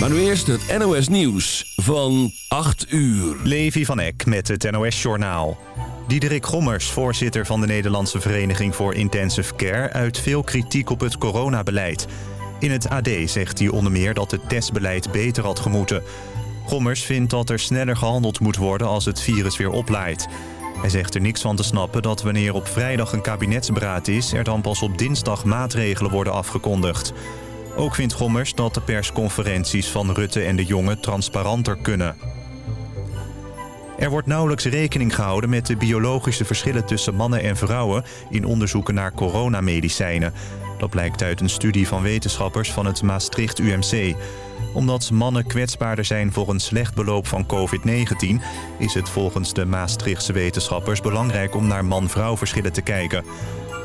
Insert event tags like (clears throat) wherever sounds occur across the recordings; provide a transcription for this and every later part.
Maar nu eerst het NOS Nieuws van 8 uur. Levi van Eck met het NOS Journaal. Diederik Gommers, voorzitter van de Nederlandse Vereniging voor Intensive Care... uit veel kritiek op het coronabeleid. In het AD zegt hij onder meer dat het testbeleid beter had gemoeten. Gommers vindt dat er sneller gehandeld moet worden als het virus weer oplaait. Hij zegt er niks van te snappen dat wanneer op vrijdag een kabinetsberaad is... er dan pas op dinsdag maatregelen worden afgekondigd. Ook vindt Gommers dat de persconferenties van Rutte en de Jonge transparanter kunnen. Er wordt nauwelijks rekening gehouden met de biologische verschillen tussen mannen en vrouwen... in onderzoeken naar coronamedicijnen. Dat blijkt uit een studie van wetenschappers van het Maastricht UMC omdat mannen kwetsbaarder zijn voor een slecht beloop van COVID-19... is het volgens de Maastrichtse wetenschappers belangrijk om naar man-vrouw verschillen te kijken.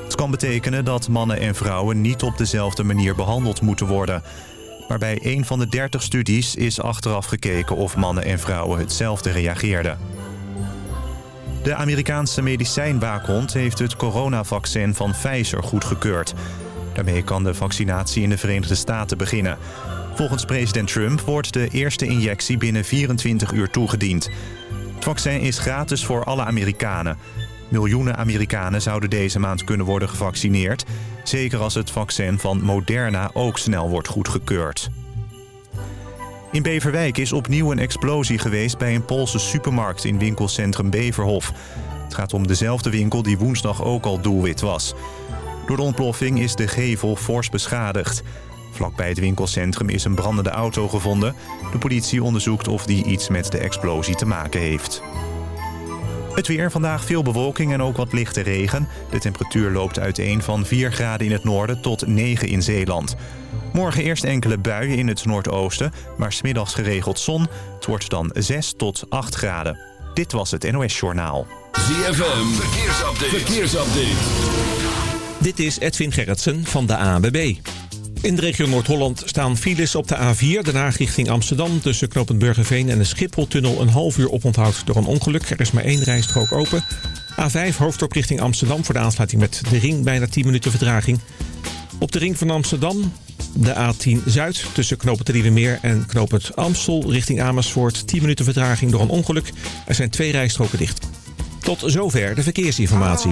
Het kan betekenen dat mannen en vrouwen niet op dezelfde manier behandeld moeten worden. Maar bij een van de 30 studies is achteraf gekeken of mannen en vrouwen hetzelfde reageerden. De Amerikaanse medicijnwaakhond heeft het coronavaccin van Pfizer goedgekeurd. Daarmee kan de vaccinatie in de Verenigde Staten beginnen. Volgens president Trump wordt de eerste injectie binnen 24 uur toegediend. Het vaccin is gratis voor alle Amerikanen. Miljoenen Amerikanen zouden deze maand kunnen worden gevaccineerd. Zeker als het vaccin van Moderna ook snel wordt goedgekeurd. In Beverwijk is opnieuw een explosie geweest bij een Poolse supermarkt in winkelcentrum Beverhof. Het gaat om dezelfde winkel die woensdag ook al doelwit was. Door de ontploffing is de gevel fors beschadigd. Vlakbij het winkelcentrum is een brandende auto gevonden. De politie onderzoekt of die iets met de explosie te maken heeft. Het weer vandaag veel bewolking en ook wat lichte regen. De temperatuur loopt uiteen van 4 graden in het noorden tot 9 in Zeeland. Morgen eerst enkele buien in het noordoosten, maar smiddags geregeld zon. Het wordt dan 6 tot 8 graden. Dit was het NOS Journaal. ZFM, verkeersupdate. verkeersupdate. Dit is Edwin Gerritsen van de ANWB. In de regio Noord-Holland staan files op de A4, daarna richting Amsterdam... tussen knooppunt Burgerveen en de Schipholtunnel een half uur oponthoud door een ongeluk. Er is maar één rijstrook open. A5 hoofddorp richting Amsterdam voor de aansluiting met de ring, bijna 10 minuten vertraging. Op de ring van Amsterdam de A10 Zuid tussen knooppunt Meer en knooppunt Amstel richting Amersfoort. 10 minuten vertraging door een ongeluk. Er zijn twee rijstroken dicht. Tot zover de verkeersinformatie.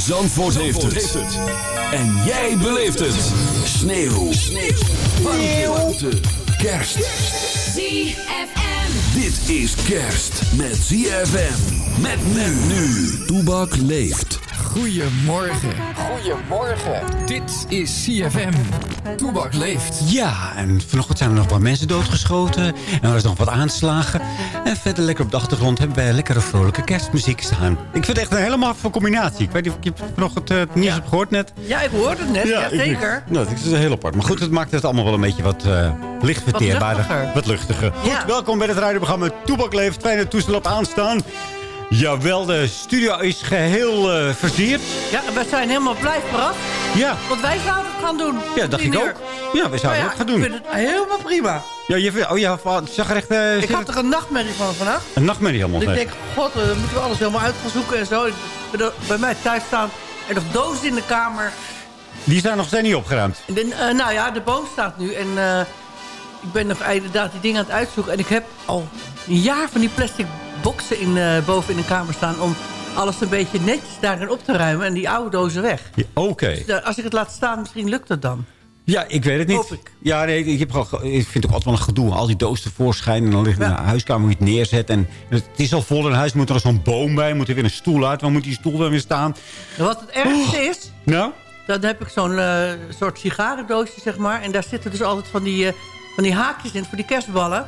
Zandvoort, heeft, het. En jij beleeft het. Sneeuw. Sneeuw. Warmte. Warmte. Kerst. ZFM. Dit is kerst met ZFM. Met men nu. Toebak leeft. Goedemorgen. Goedemorgen. Dit is CFM. Toebak leeft. Ja, en vanochtend zijn er nog wat mensen doodgeschoten. En er was nog wat aanslagen. En verder lekker op de achtergrond hebben wij lekkere vrolijke kerstmuziek staan. Ik vind het echt een hele maffe combinatie. Ik weet niet of je vanochtend uh, het nieuws hebt gehoord net. Ja, ik hoorde het net. Ja, zeker. nou, dat is heel apart. Maar goed, het maakt het allemaal wel een beetje wat uh, lichtverteerbaarder. Wat luchtiger. Wat luchtiger. Goed, welkom bij het radioprogramma Toebak leeft. Fijne toestel op aanstaan. Jawel, de studio is geheel uh, versierd. Ja, we zijn helemaal blij verrast. Ja. Want wij zouden het gaan doen. Ja, dacht ik ook. Ja, wij zouden ja, het gaan doen. Ik vind het helemaal prima. Ja, je, oh ja, zag er echt... Uh, ik had er een nachtmerrie van vannacht. Een nachtmerrie helemaal dus Ik denk, god, dan moeten we alles helemaal uit gaan zoeken en zo. Bij mij thuis staan er nog dozen in de kamer. Die zijn nog steeds niet opgeruimd? De, uh, nou ja, de boom staat nu en... Ik ben nog inderdaad die dingen aan het uitzoeken. En ik heb al een jaar van die plastic boksen in, uh, boven in de kamer staan... om alles een beetje netjes daarin op te ruimen en die oude dozen weg. Ja, Oké. Dus, als ik het laat staan, misschien lukt dat dan. Ja, ik weet het niet. Hoop ik. Ja, nee, ik, heb, ik vind het ook altijd wel een gedoe. Al die dozen tevoorschijn en dan ligt ja. de huiskamer moet je het neerzetten. En het is al vol in huis, moet er zo'n boom bij. Moet er weer een stoel uit, waar moet die stoel dan weer staan? En wat het ergste oh. is... Nou? Dan heb ik zo'n uh, soort sigarendoosje, zeg maar. En daar zitten dus altijd van die, uh, van die haakjes in voor die kerstballen.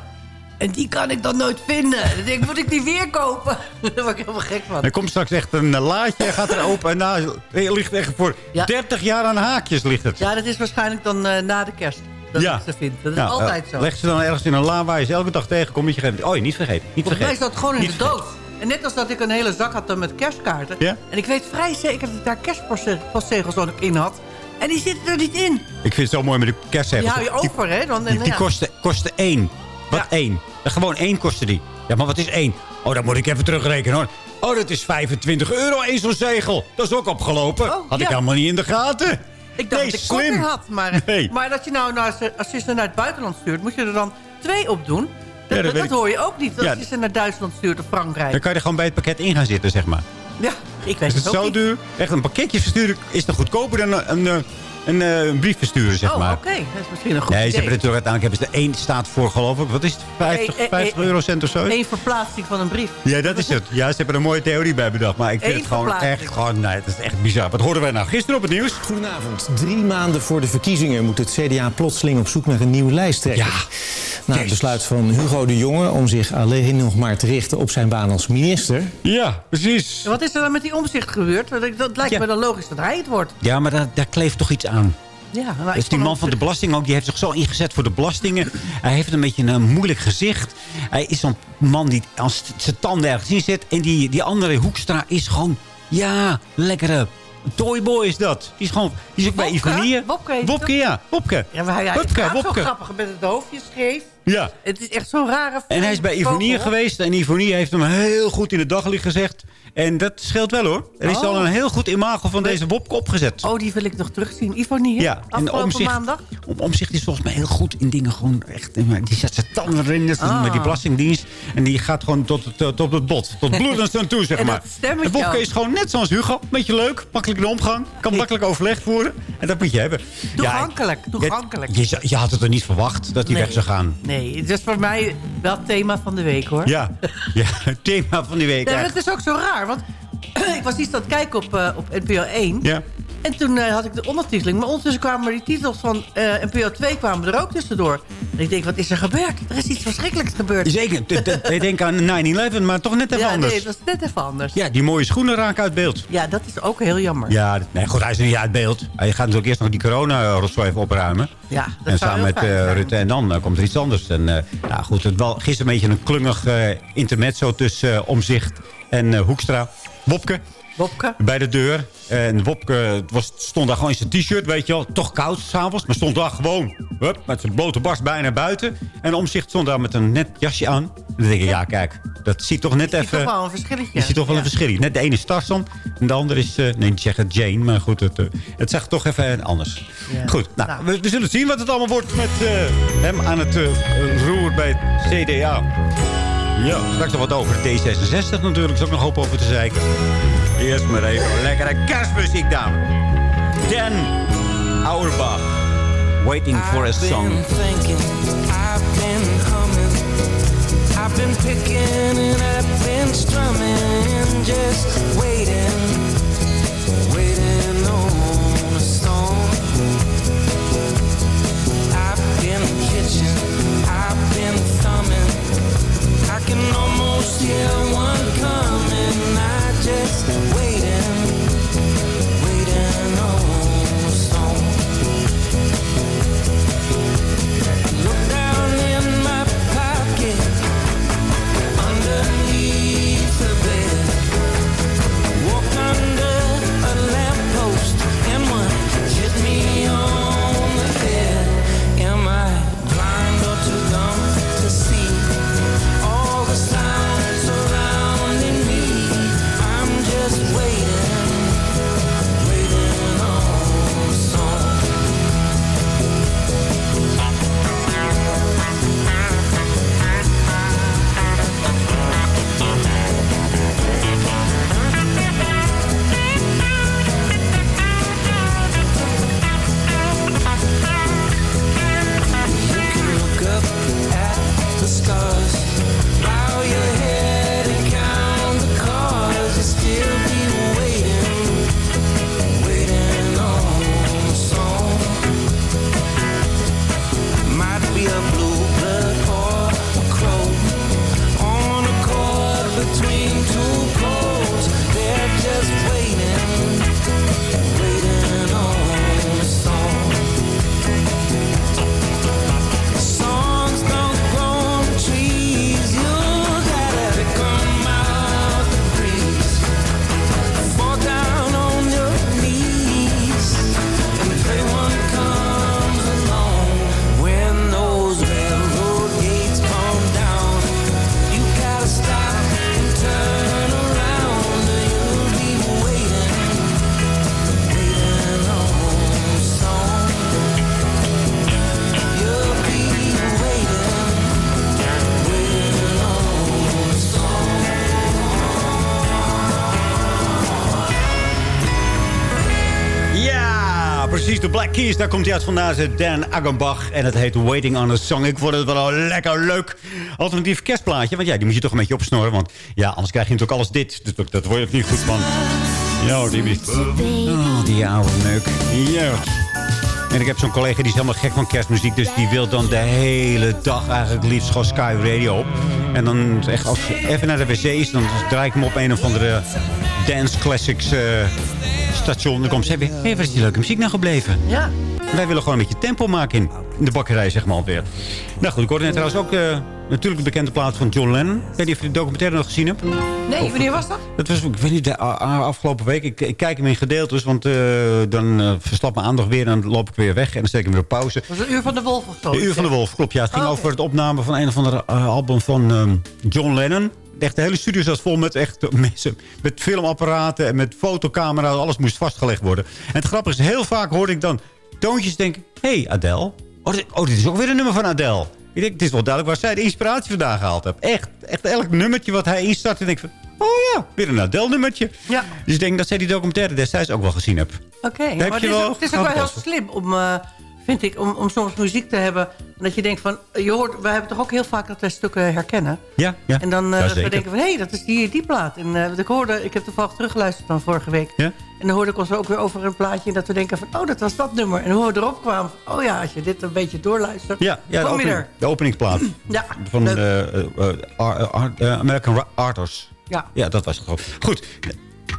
En die kan ik dan nooit vinden. Dan denk ik, moet ik die weer kopen? (laughs) Daar word ik helemaal gek van. Er komt straks echt een laadje, gaat er open. En nou, het ligt echt voor Ja. 30 jaar aan haakjes ligt het. Ja, dat is waarschijnlijk dan eh, na de kerst. Dat Ja. ik ze vind. Dat is Ja, altijd eh, zo. Leg ze dan ergens in een la waar je ze elke dag tegenkomt. Je geeft. Oh, niet vergeten. Niet Volgens mij is dat gewoon in Niet de doos. En net als dat ik een hele zak had met kerstkaarten. Ja? En ik weet vrij zeker dat ik daar kerstpostzegels in had. En die zitten er niet in. Ik vind het zo mooi met de Die kerstzegels. hou je over, hè? Dan, Die, die kosten, kosten één. Wat één? Gewoon één kostte die. Ja, maar wat is één? Oh, dan moet ik even terugrekenen hoor. Oh, dat is 25 euro één zo'n zegel. Dat is ook opgelopen. Oh, Had ik helemaal niet in de gaten. Ik dacht nee, dat ik slim. korting had. Maar, (laughs) Nee. maar dat je nou naar, als je ze naar het buitenland stuurt... moet je er dan twee op doen. Dat, dat dat, hoor je ook niet. Als Ja. je ze naar Duitsland stuurt of Frankrijk. Dan kan je er gewoon bij het pakket in gaan zitten, zeg maar. Ja, ik weet Is het zo niet. duur? Echt een pakketje versturen is dan goedkoper dan een, een, een, een, eh, een brief versturen, zeg Oh, maar. oké. Dat is misschien een goed Nee, ze hebben het er uiteindelijk hebben ze er één staat voor, geloof ik. Wat is het? 50, Eh, eh, 50 eh, eurocent of zo? Eén verplaatsing van een brief. Ja, dat is het. Ja, ze hebben er een mooie theorie bij bedacht. Maar ik vind Eén het gewoon echt... Gewoon, nee, het is echt bizar. Wat hoorden wij nou gisteren op het nieuws? Goedenavond. Drie maanden voor de verkiezingen moet het CDA plotseling op zoek naar een nieuwe lijsttrekker. Ja. Na het besluit van Hugo de Jonge om zich alleen nog maar te richten op zijn baan als minister. Ja, precies. Wat is er dan met die omzicht gebeurd? Dat, dat lijkt Ja. me dan logisch dat hij het wordt. Ja, maar daar, daar kleeft toch iets aan. Ja, nou, is die man van de belasting ook. Die heeft zich zo ingezet voor de belastingen. Hij heeft een beetje een moeilijk gezicht. Hij is zo'n man die als zijn tanden ergens in zit. En die, die andere Hoekstra is gewoon... Ja, lekkere toyboy is dat. Die is gewoon... Die is ook bij Wopke? Ivonie. Wopke Wopke, hij ja. Wopke. Ja, maar hij, hij Wopke, gaat zo Wopke. grappig met het hoofdje scheef. Ja. Het is echt zo'n rare... En hij is bij Ivonie vogel. geweest. En Ivonie heeft hem heel goed in het daglicht gezegd. En dat scheelt wel hoor. Er is Oh. al een heel goed imago van deze Wopke opgezet. Oh, die wil ik nog terugzien. Ivonie? Ja, en Afgelopen omzicht, maandag. om, omzicht is volgens mij heel goed in dingen gewoon echt... Die zet zijn tanden erin, dat Ah. met die belastingdienst. En die gaat gewoon tot het, tot het bot. Tot (laughs) bloedens aan toe, zeg En maar. dat en Wopke ook. is gewoon net zoals Hugo. Beetje leuk, makkelijk in de omgang. Kan makkelijk overleg voeren. En dat moet je hebben. Toegankelijk, Ja, toegankelijk. Je, je had het er niet verwacht dat hij Nee. weg zou gaan. Nee, het is voor mij wel het thema van de week, hoor. Ja, (laughs) ja het thema van die week. Het is ook zo raar, want (clears throat) ik was iets aan het kijken op, eh, op NPO 1. Ja. En toen eh, had ik de ondertiteling. Maar ondertussen kwamen die titels van eh, NPO 2 kwamen er ook tussendoor. En ik denk, wat is er gebeurd? Er is iets verschrikkelijks gebeurd. Zeker. Ik denk aan 9-11, maar toch net even ja, anders. nee, dat is net even anders. Ja, die mooie schoenen raken uit beeld. Ja, dat is ook heel jammer. Ja, nee, goed, hij is niet uit beeld. Hij gaat natuurlijk eerst nog die corona-rotzooi even opruimen. Ja, dat en samen met. Rutte en dan komt er iets anders. En, nou goed, het wel gisteren een beetje een klungig intermezzo tussen Omzicht en eh, Hoekstra. Wopke Wopke. bij de deur. En Wopke was, stond daar gewoon in zijn t-shirt, weet je wel. Toch koud s'avonds, maar stond daar gewoon hup, met zijn blote barst bijna buiten. En Omzicht stond daar met een net jasje aan. En dan denk ik, ja kijk, dat ziet toch net Je ziet even... toch wel een verschilletje. Je ziet toch wel Ja. een verschil. Net de ene is Tarzan en de andere is... eh, nee, niet zeggen Jane, maar goed, het, eh, het zegt toch even anders. Ja. Goed, nou, Nou. We, we zullen zien wat het allemaal wordt met hem aan het roer bij het CDA. Ja, straks nog wat over D66 natuurlijk. is ook nog hoop over te zeiken. Eerst maar even lekkere kerstmuziek, dames. Dan Auerbach. Waiting for a song. I've been thinking, I've been humming, I've been picking and I've been strumming, just waiting, waiting can almost hear one coming. I just Daar komt hij uit vandaan. ze Dan Agambach. En het heet Waiting on a Song. Ik vond het wel een lekker leuk alternatief kerstplaatje. Want ja, die moet je toch een beetje opsnorren. Want ja, anders krijg je natuurlijk alles dit. Dat, dat word je ook niet goed van. Ja, die, oh, die oude meuk. Ja. En ik heb zo'n collega die is helemaal gek van kerstmuziek. Dus die wil dan de hele dag eigenlijk liefst gewoon Sky Radio op. En dan echt als je even naar de wc is, dan draai ik hem op een of andere dance classics eh, station. Dan komt ze weer, hé, hey, waar is die leuke muziek nou gebleven? Ja. Wij willen gewoon een beetje tempo maken in, in de bakkerij, zeg maar alweer. Nou goed, ik hoorde net trouwens ook uh, natuurlijk de bekende plaat van John Lennon. Ik weet niet of je de documentaire nog gezien hebt. Nee, wanneer was dat? Dat was, ik weet niet, de afgelopen week. Ik, ik kijk hem in gedeeltes, want uh, dan uh, verslapt mijn aandacht weer... en dan loop ik weer weg en dan steek ik hem weer op pauze. Was een Uur van de Wolf of zo? De Uur van de Wolf, klopt. Ja, het ging oh, over het opname van een of andere album van um, John Lennon echt de hele studio zat vol met echt mensen. Met filmapparaten en met fotocamera's. Alles moest vastgelegd worden. En het grappige is, heel vaak hoorde ik dan toontjes denken... Hé, hey, Adele. Oh dit, oh, dit is ook weer een nummer van Adele. Ik denk, het is wel duidelijk waar zij de inspiratie vandaan gehaald heeft. Echt, echt elk nummertje wat hij instart. En denk van, oh ja, weer een Adele-nummertje. Ja. Dus ik denk dat zij die documentaire destijds ook wel gezien heeft. Oké, okay, maar het is, wel, het is ook wel heel slim om... Uh, vind ik, om, om soms muziek te hebben. En dat je denkt van, je hoort, wij hebben toch ook heel vaak dat wij stukken herkennen. Ja, ja. En dan uh, we denken van, hé, hey, dat is die, die plaat. En uh, ik hoorde, ik heb toevallig teruggeluisterd van vorige week. Ja? En dan hoorde ik ons ook weer over een plaatje. En dat we denken van, oh, dat was dat nummer. En hoe we erop kwamen, oh ja, als je dit een beetje doorluistert. Ja, ja de, opening, de openingsplaat. (clears throat) ja. Van uh, American Artists. Ja. Ja, dat was het gewoon. Goed.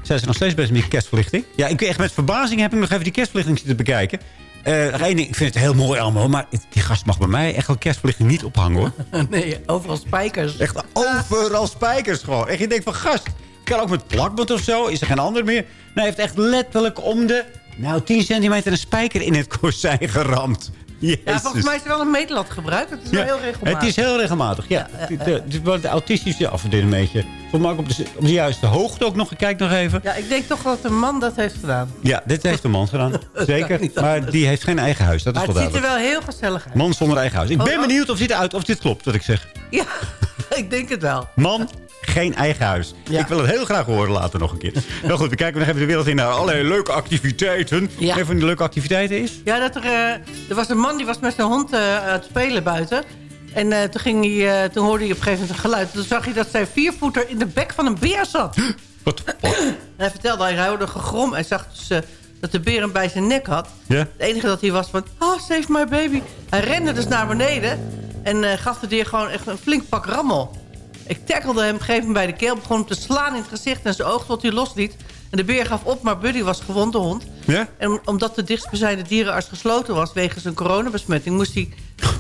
Zijn ze nog steeds bezig met die kerstverlichting? Ja, ik echt met verbazing heb ik nog even die kerstverlichting zitten bekijken. Uh, ik vind het heel mooi allemaal, maar die gast mag bij mij echt wel kerstverlichting niet ophangen hoor. (laughs) nee, overal spijkers. Echt overal spijkers gewoon. En je denkt van gast, kan ook met plakband of zo, is er geen ander meer. Nou, hij heeft echt letterlijk om de, nou 10 centimeter een spijker in het kozijn geramd. Ja, volgens mij is er wel een meetlat gebruikt. Het is wel heel regelmatig. Het is heel regelmatig, ja. De, de, de autistische afdeling een beetje. Volgens mij ook op de, op de juiste hoogte ook nog. Kijk nog even. Ja, ik denk toch dat een man dat heeft gedaan. Ja, dit heeft een man gedaan. (laughs) Zeker. Maar die heeft geen eigen huis. Dat is maar het ziet er wel heel gezellig uit. Man zonder eigen huis. Ik ben oh, benieuwd of dit, uit, of dit klopt, wat ik zeg. Ja, (laughs) ik denk het wel. Man, geen eigen huis. Ja. Ik wil het heel graag horen later nog een keer. (laughs) nou goed, we kijken nog even de wereld in naar allerlei leuke activiteiten. Ja. Een van die leuke activiteiten is? Ja, dat er, uh, er was een man die was met zijn hond uh, aan het spelen buiten. En uh, toen, ging hij, toen hoorde hij op een gegeven moment een geluid. Toen zag hij dat zijn viervoeter in de bek van een beer zat. Wat? (clears throat) hij vertelde, hij hoorde gegrom. Hij zag dus dat de beer hem bij zijn nek had. Ja? Het enige dat hij was van, oh, save my baby. Hij rende dus naar beneden en gaf de dier gewoon echt een flink pak rammel. Ik tackelde hem, geef hem bij de keel, begon hem te slaan in het gezicht en zijn oog tot hij losliet. En de beer gaf op, maar Buddy was gewond, de hond. Ja? En omdat de dichtstbijzijnde dierenarts gesloten was wegens een coronabesmetting... moest hij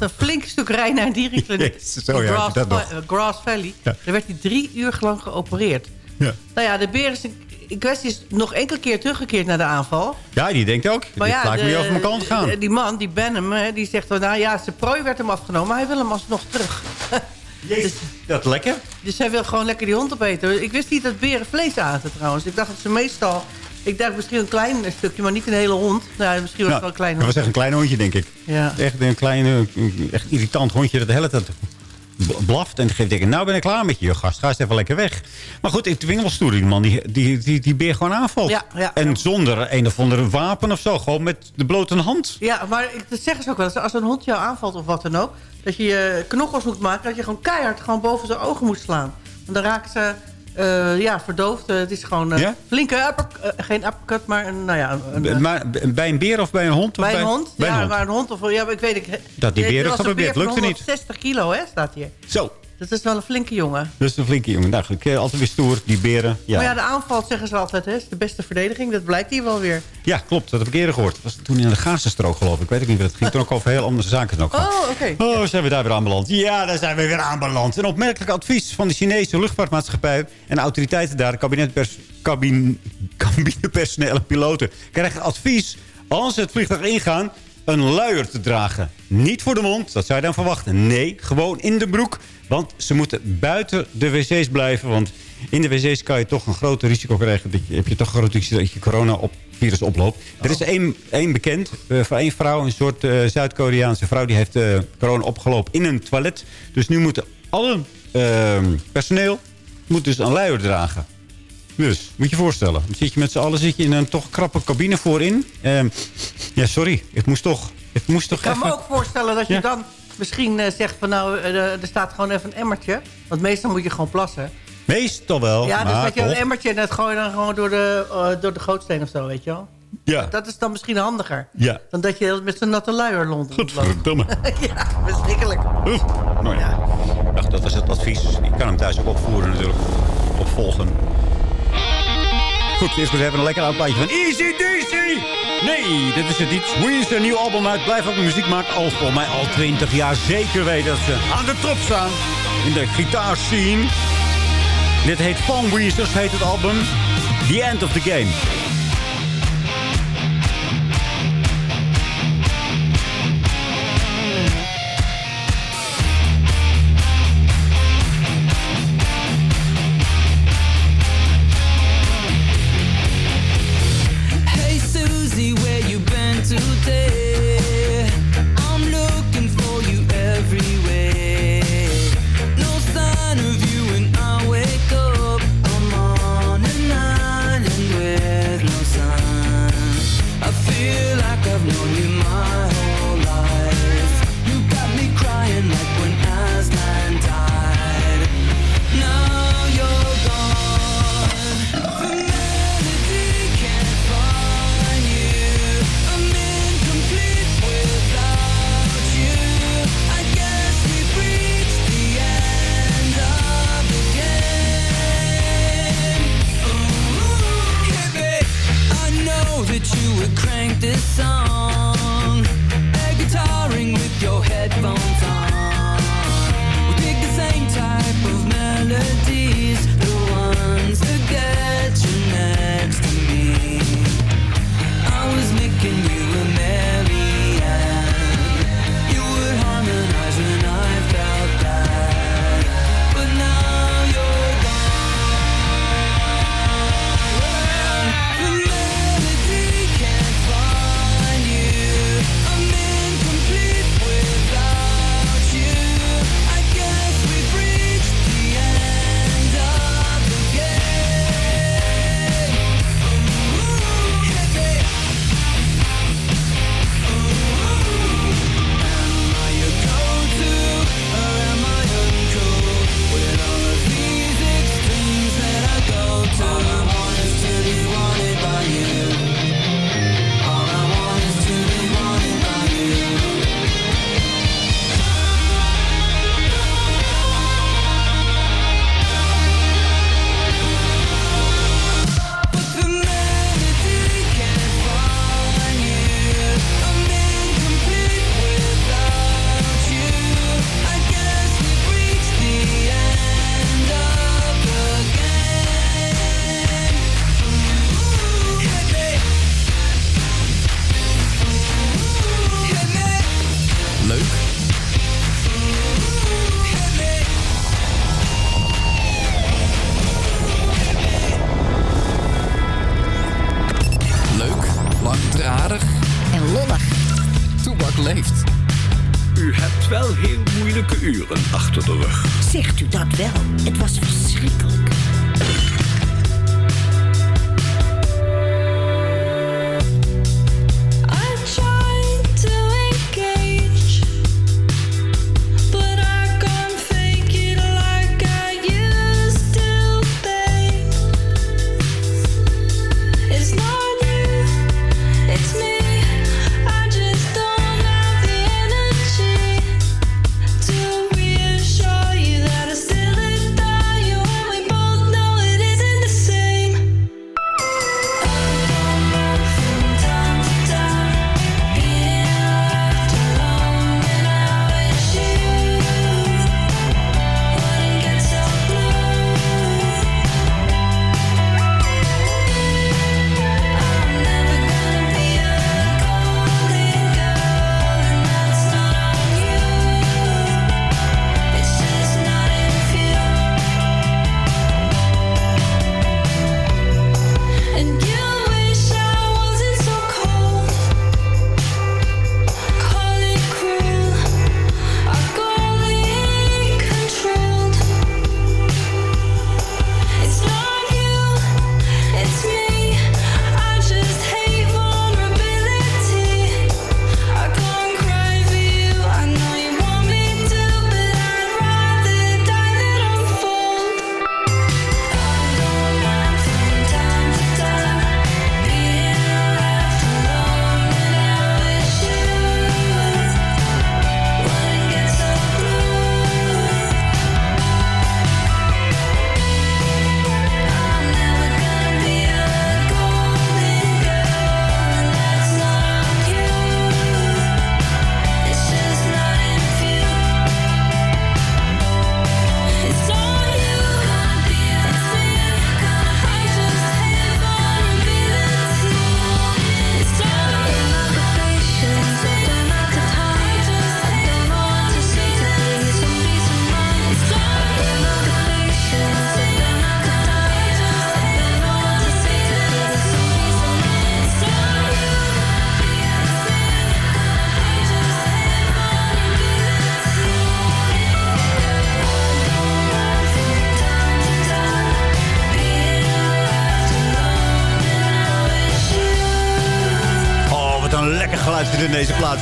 een flink stuk rijden naar een dierencliniek. (laughs) Zo, ja, Grass, dat nog. Grass Valley. Ja. Daar werd hij drie uur lang geopereerd. Ja. Nou ja, de beer is in kwestie is nog enkele keer teruggekeerd naar de aanval. Ja, die denkt ook. Maar ja, lijkt me over mijn kant gaan. Die man, die Benham, die zegt... nou ja, zijn prooi werd hem afgenomen, maar hij wil hem alsnog terug. Jezus, dat lekker. Dus hij wil gewoon lekker die hond opeten. Ik wist niet dat beren vlees aten trouwens. Ik dacht dat ze meestal... Ik dacht misschien een klein stukje, maar niet een hele hond. Nou, misschien was het wel een klein hond. Dat was echt een klein hondje, denk ik. Ja. Echt een klein, echt irritant hondje dat de hele tijd blaft. En geeft denken, nou ben ik klaar met je, gast. Ga eens even lekker weg. Maar goed, ik dwing wel stoer die man die, die, die, die beer gewoon aanvalt. Ja, ja, en ja. zonder een of andere wapen of zo. Gewoon met de blote hand. Ja, maar dat zeggen ze ook wel. eens. Als een hond jou aanvalt of wat dan ook... dat je je knokkels moet maken... dat je gewoon keihard gewoon boven zijn ogen moet slaan. Want dan raken ze... Uh, ja, verdoofd. Uh, het is gewoon een Ja? flinke upper, uh, geen uppercut, maar een, nou ja... Een, Maar bij een beer of bij een hond? Bij een hond? Bij ja, maar een hond. Of, ja, ik weet ik. Dat die beer er was een beer lukte niet. 160 kilo, hè, staat hier. Zo, Dat is wel een flinke jongen. dat is een flinke jongen. Nou, eh, altijd weer stoer, die beren. Ja. Maar ja, de aanval zeggen ze altijd, hè, is de beste verdediging. Dat blijkt hier wel weer. Ja, klopt. Dat heb ik eerder gehoord. Dat was toen in de Gazastrook, geloof ik. Ik weet het niet. Het ging toen ook over heel andere zaken. Ook Oh, oké. Oh, zijn we daar weer aanbeland? Ja, daar zijn we weer aanbeland. Een opmerkelijk advies van de Chinese luchtvaartmaatschappij... en de autoriteiten daar, kabinetpers, kabin, (laughs) cabinepersoneel en piloten... krijgen advies als ze het vliegtuig ingaan een luier te dragen. Niet voor de mond, dat zou je dan verwachten. Nee, gewoon in de broek. Want ze moeten buiten de wc's blijven. Want in de wc's kan je toch een groot risico krijgen. Dat je, heb je toch een groot risico dat je corona op virus oploopt. Er is één, één bekend eh, van één vrouw, een soort eh, Zuid-Koreaanse vrouw... die heeft eh, corona opgelopen in een toilet. Dus nu moeten alle eh, personeel moet dus een luier dragen. Dus, moet je je voorstellen. Dan zit je met z'n allen zit je in een toch krappe cabine voorin. Ehm, ja, sorry. Ik moest toch... Ik moest toch Ik kan even... me ook voorstellen dat je Ja. dan misschien eh, zegt van nou, eh, er staat gewoon even een emmertje. Want meestal moet je gewoon plassen. Meestal wel. ja, dus maar dat je een emmertje en dat gooi je dan gewoon door de, eh, door de gootsteen of zo, weet je wel. Ja. Dat is dan misschien handiger. Ja. Dan dat je met zo'n natte luier rondloopt. Godverdomme. (laughs) ja, verschrikkelijk. Oeh. Nou ja. Ach, dat is het advies. Ik kan hem thuis ook opvoeren natuurlijk. Opvolgen. Goed, eerst maar even een lekker oud plaatje van Easy DC. Nee, dit is het niet. Een nieuw album uit. Blijf ook muziek maken. Al voor mij al 20 jaar zeker weten dat ze aan de top staan. In de gitaarscene. Dit heet Palm Weezers, heet het album. The End of the Game.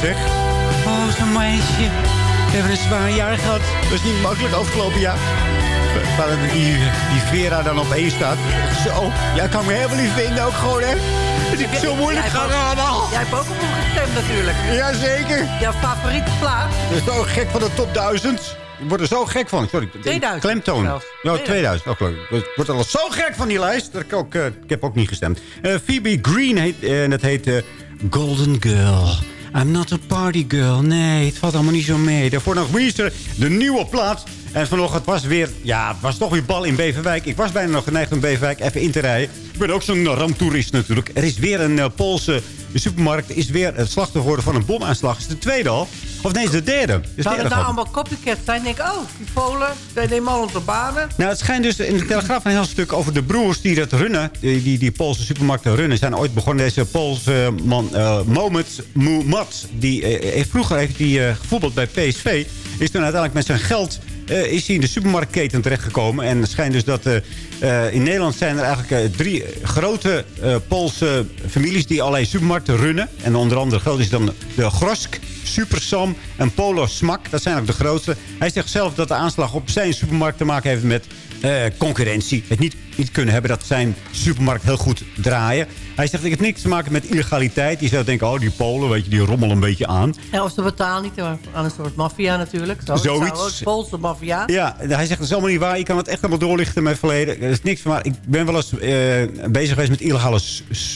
Zeg. Oh, zo'n meisje. We hebben een zwaar jaar gehad. Dat is niet makkelijk afgelopen jaar. Waar die, die Vera dan op één staat. Zo, jij kan me helemaal niet vinden ook gewoon, hè? Het is zo moeilijk Jij ook- allemaal. Jij hebt ook op gestemd natuurlijk. Jazeker. Jouw favoriete plaat. Ik ben zo gek van de top 1000. Ik word er zo gek van. Sorry. 2000 Klemtoon. Ja, 2000. Oh, geloof ik. Ik word er al zo gek van die lijst. Dat ik, ook, eh, ik heb ook niet gestemd. Eh, Phoebe Green heet, eh, en dat heet Golden Girl. I'm not a party girl. Nee, het valt allemaal niet zo mee. Daarvoor nog Weezer, de nieuwe plaat. En vanochtend was weer, ja, het was toch weer bal in Beverwijk. Ik was bijna nog geneigd om Beverwijk even in te rijden. Ik ben ook zo'n ramtoerist natuurlijk. Er is weer een eh, Poolse supermarkt. is weer het slachtoffer van een bomaanslag. Is het de tweede al? Of nee, is de derde? Is de Zou derde het nou gehad. allemaal copycats zijn? denk ik, oh, die Polen, die nemen al onze banen. Nou, het schijnt dus in de Telegraaf een heel stuk over de broers die dat runnen. Die, die, die Poolse supermarkten runnen. Zijn ooit begonnen. Deze Poolse man, eh Moment Mumat. Die eh, heeft vroeger heeft die, gevoetbald bij PSV. Is toen uiteindelijk met zijn geld eh, is hij in de supermarktketen terechtgekomen. En het schijnt dus dat in Nederland zijn er eigenlijk drie grote Poolse families die allerlei supermarkten runnen. En onder andere groot is dan de Grosk, Supersam en Polo Smak. Dat zijn ook de grootste. Hij zegt zelf dat de aanslag op zijn supermarkt te maken heeft met eh, concurrentie. Het niet, niet kunnen hebben dat zijn supermarkt heel goed draaien. Hij zegt, ik heb niks te maken met illegaliteit. Je zou denken, oh die Polen, weet je, die rommelen een beetje aan. Ja, of ze betalen niet aan een soort maffia natuurlijk. Zo, Zoiets. ook Poolse maffia. Ja, hij zegt, dat is allemaal niet waar. Je kan het echt helemaal doorlichten in mijn verleden. Er is niks van waar. Ik ben wel eens eh, bezig geweest met illegale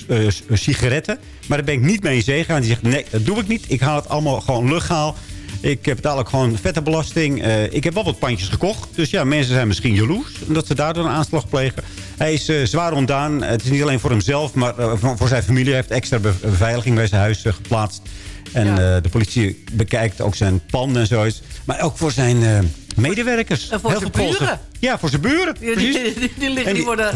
eh, sigaretten. Maar daar ben ik niet mee in zee gegaan. Die zegt, nee, dat doe ik niet. Ik haal het allemaal gewoon legaal. Ik betaal ook gewoon vettenbelasting. Eh, ik heb wel wat pandjes gekocht. Dus ja, mensen zijn misschien jaloers. Omdat ze daardoor een aanslag plegen. Hij is eh, zwaar ontdaan. Het is niet alleen voor hemzelf, maar eh, voor zijn familie. Hij heeft extra be- beveiliging bij zijn huis eh, geplaatst. En Ja. de politie bekijkt ook zijn panden en zoiets. Maar ook voor zijn medewerkers. En voor Heel zijn buren. Ja, voor zijn buren. Die, liggen, En die, worden,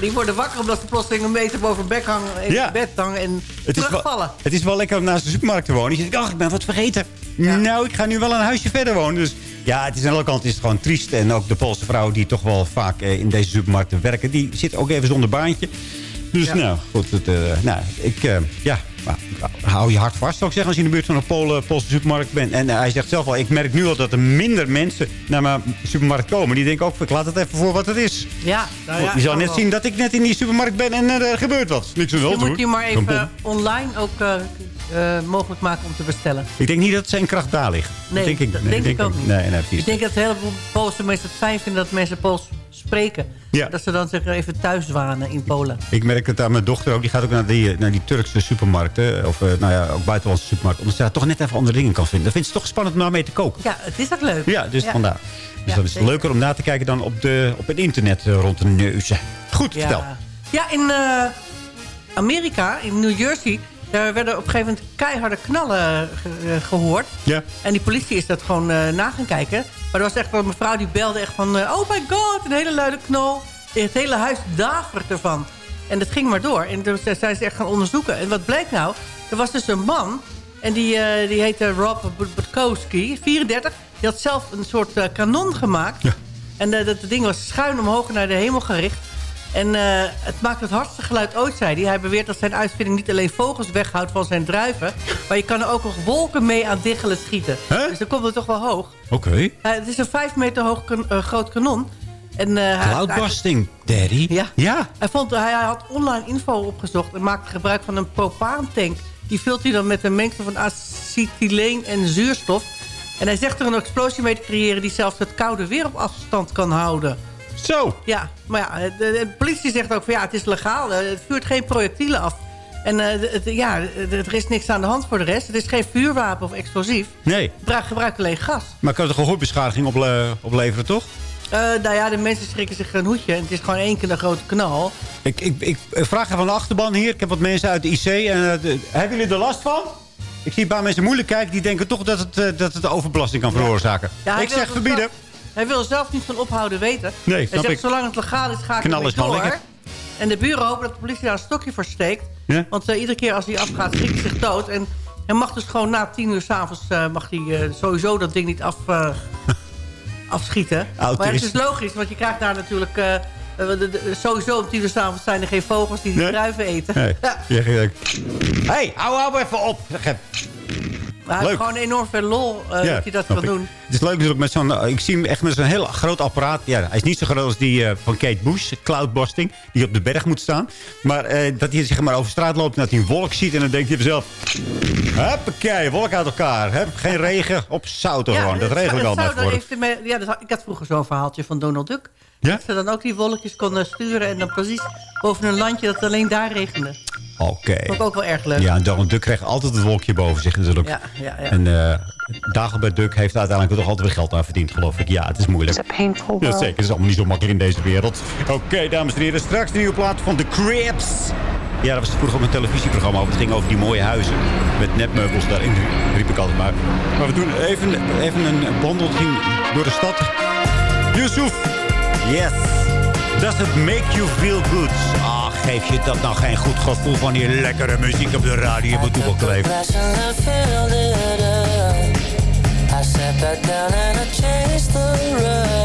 die, worden wakker omdat ze plotseling een meter boven hun bek hangen, in Ja. het bed hangen en Het is, terugvallen. wel, het is wel lekker om naast de supermarkt te wonen. Je zegt, ach, ik ben wat vergeten. Nou, ik ga nu wel een huisje verder wonen. Dus ja, het is aan de andere kant is het gewoon triest. En ook de Poolse vrouwen die toch wel vaak eh, in deze supermarkten werken... die zitten ook even zonder baantje. Dus Ja. nou, goed. Het, eh, nou, ik, eh, ja, maar, hou je hart vast, zou ik zeggen... als je in de buurt van een Polen, Poolse supermarkt bent. En hij zegt zelf al, ik merk nu al dat er minder mensen naar mijn supermarkt komen. Die denken ook, ik laat het even voor wat het is. Ja, nou ja, je zal net wel. zien dat ik net in die supermarkt ben en er gebeurt wat. Niks aan de Je moet je maar even online ook eh, mogelijk maken om te bestellen. Ik denk niet dat zijn kracht daar ligt. Nee, denk ik, dat nee, denk ik ook niet. Nee, nee. Ik denk dat een heleboel Poolse mensen het fijn vinden dat mensen Pools spreken. Ja. Dat ze dan zich even thuis wanen in Polen. Ik merk het aan mijn dochter ook. Die gaat ook naar die, naar die Turkse supermarkten. Of eh, nou ja, ook buitenlandse supermarkten. Omdat ze daar toch net even andere dingen kan vinden. Dat vindt ze toch spannend om daarmee te koken. Ja, het is ook leuk. Ja, dus Ja. vandaar. Dus Ja, dat is zeker. leuker om na te kijken dan op, de, op het internet eh, rond de neuzen. Goed, vertel. Ja, in Amerika, in New Jersey... daar werden op een gegeven moment keiharde knallen ge- eh, gehoord. Ja. En die politie is dat gewoon eh na gaan kijken. Maar er was echt een mevrouw die belde echt van... eh, oh my god, een hele luide knal. Het hele huis davert ervan. En dat ging maar door. En toen zijn ze echt gaan onderzoeken. En wat bleek nou? Er was dus een man... En die, die heette Rob Butkowski, 34. Die had zelf een soort kanon gemaakt. En eh, dat ding was schuin omhoog naar de hemel gericht. En eh, het maakt het hardste geluid ooit, zei hij. Hij beweert dat zijn uitvinding niet alleen vogels weghoudt van zijn druiven... maar je kan er ook nog wolken mee aan diggelen schieten. Dus dan komt het toch wel hoog. Oké. Eh, het is een vijf meter hoog kan- eh, groot kanon. En, hij- Cloudbusting, daddy. Ja. Ja. Hij, vond, hij had online info opgezocht en maakte gebruik van een propaantank. Die vult hij dan met een mengsel van acetyleen en zuurstof. En hij zegt er een explosie mee te creëren... die zelfs het koude weer op afstand kan houden. Zo. Ja, maar ja, de, de politie zegt ook van ja, het is legaal. eh, Het vuurt geen projectielen af. En eh, het- ja, er is niks aan de hand voor de rest. Het is geen vuurwapen of explosief. Nee. Het gebruikt alleen gas. Maar kan het een gehoorbeschadiging ople opleveren, toch? Eh, nou ja, de mensen schrikken zich een hoedje. En het is gewoon één keer een grote knal. Ik, ik, ik vraag even van de achterban hier. Ik heb wat mensen uit de IC. En, de- hebben jullie er last van? Ik zie een paar mensen moeilijk kijken. Die denken toch dat het, dat het overbelasting kan veroorzaken. Ja, ik zeg er verbieden. Hij wil er zelf niet van ophouden weten. Nee, hij snap zegt, ik. zolang het legaal is, ga ik Knallen ermee is door. lekker. En de buren hopen dat de politie daar een stokje voor steekt. Ja? Want eh, iedere keer als hij afgaat, schrikt hij zich dood. En hij mag dus gewoon na tien uur s'avonds... uh, mag hij eh, sowieso dat ding niet af, eh, (laughs) afschieten. Maar het is logisch, want je krijgt daar natuurlijk... sowieso om tien uur s'avonds zijn er geen vogels die die Nee? druiven eten. Nee. (laughs) Ja. Ja, Hé, hey, hou, hou even op. Maar hij heeft Leuk. gewoon enorm veel lol eh, dat hij dat kan ik. doen. Het is leuk natuurlijk met zo'n... eh, Ik zie hem echt met zo'n heel groot apparaat. Ja, hij is niet zo groot als die eh, van Kate Bush, cloudbusting. Die op de berg moet staan. Maar dat hij zeg maar, over straat loopt en dat hij een wolk ziet. En dan denkt hij vanzelf... Huppakee, wolk uit elkaar. Hup, geen regen, op zouten gewoon. Dat het regel ik zou- allemaal voor mee- ja, dat Ik had vroeger zo'n verhaaltje van Donald Duck. Ja? Dat ze dan ook die wolkjes konden sturen en dan precies boven een landje dat alleen daar regende. Oké. Vond ik ook wel erg leuk. Ja, en Donald Duck kreeg altijd het wolkje boven zich natuurlijk. Ja, ja, ja. En uh, Dagobert Duck heeft uiteindelijk toch altijd weer geld aan verdiend, geloof ik. Ja, het is moeilijk. Ja, zeker. Het is allemaal niet zo makkelijk in deze wereld. Oké, dames en heren. Straks de nieuwe plaat van The Crips. Ja, dat was vroeger op een televisieprogramma. over. Het ging over die mooie huizen. Met netmeubels daarin, riep ik altijd maar. Maar we doen even, even een wandeling door de stad. Yusuf. Yes. Does it make you feel good? Ah, geef je dat nou geen goed gevoel van die lekkere muziek op de radio op de toebakleef? I sat the.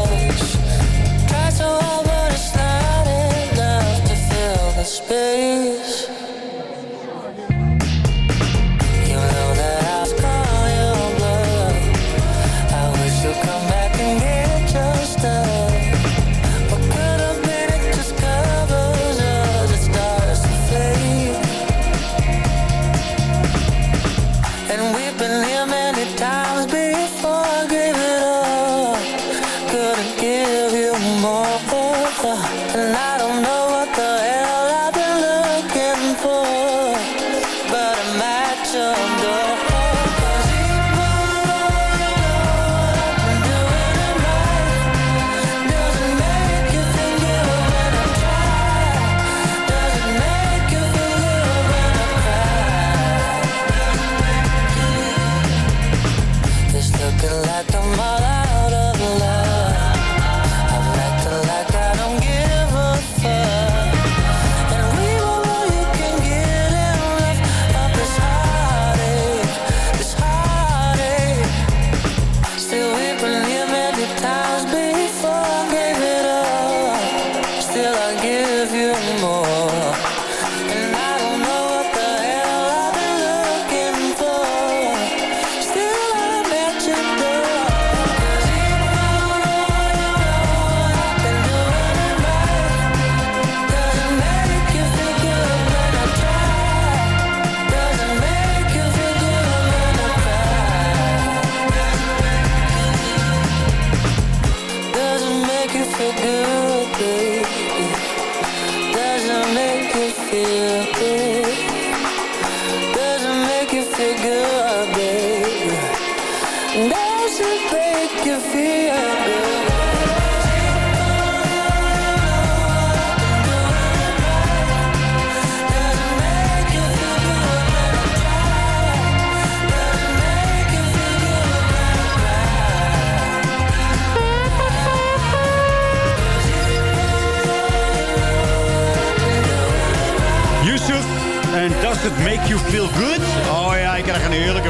En Does It Make You Feel Good? Oh ja, ik krijg een heerlijke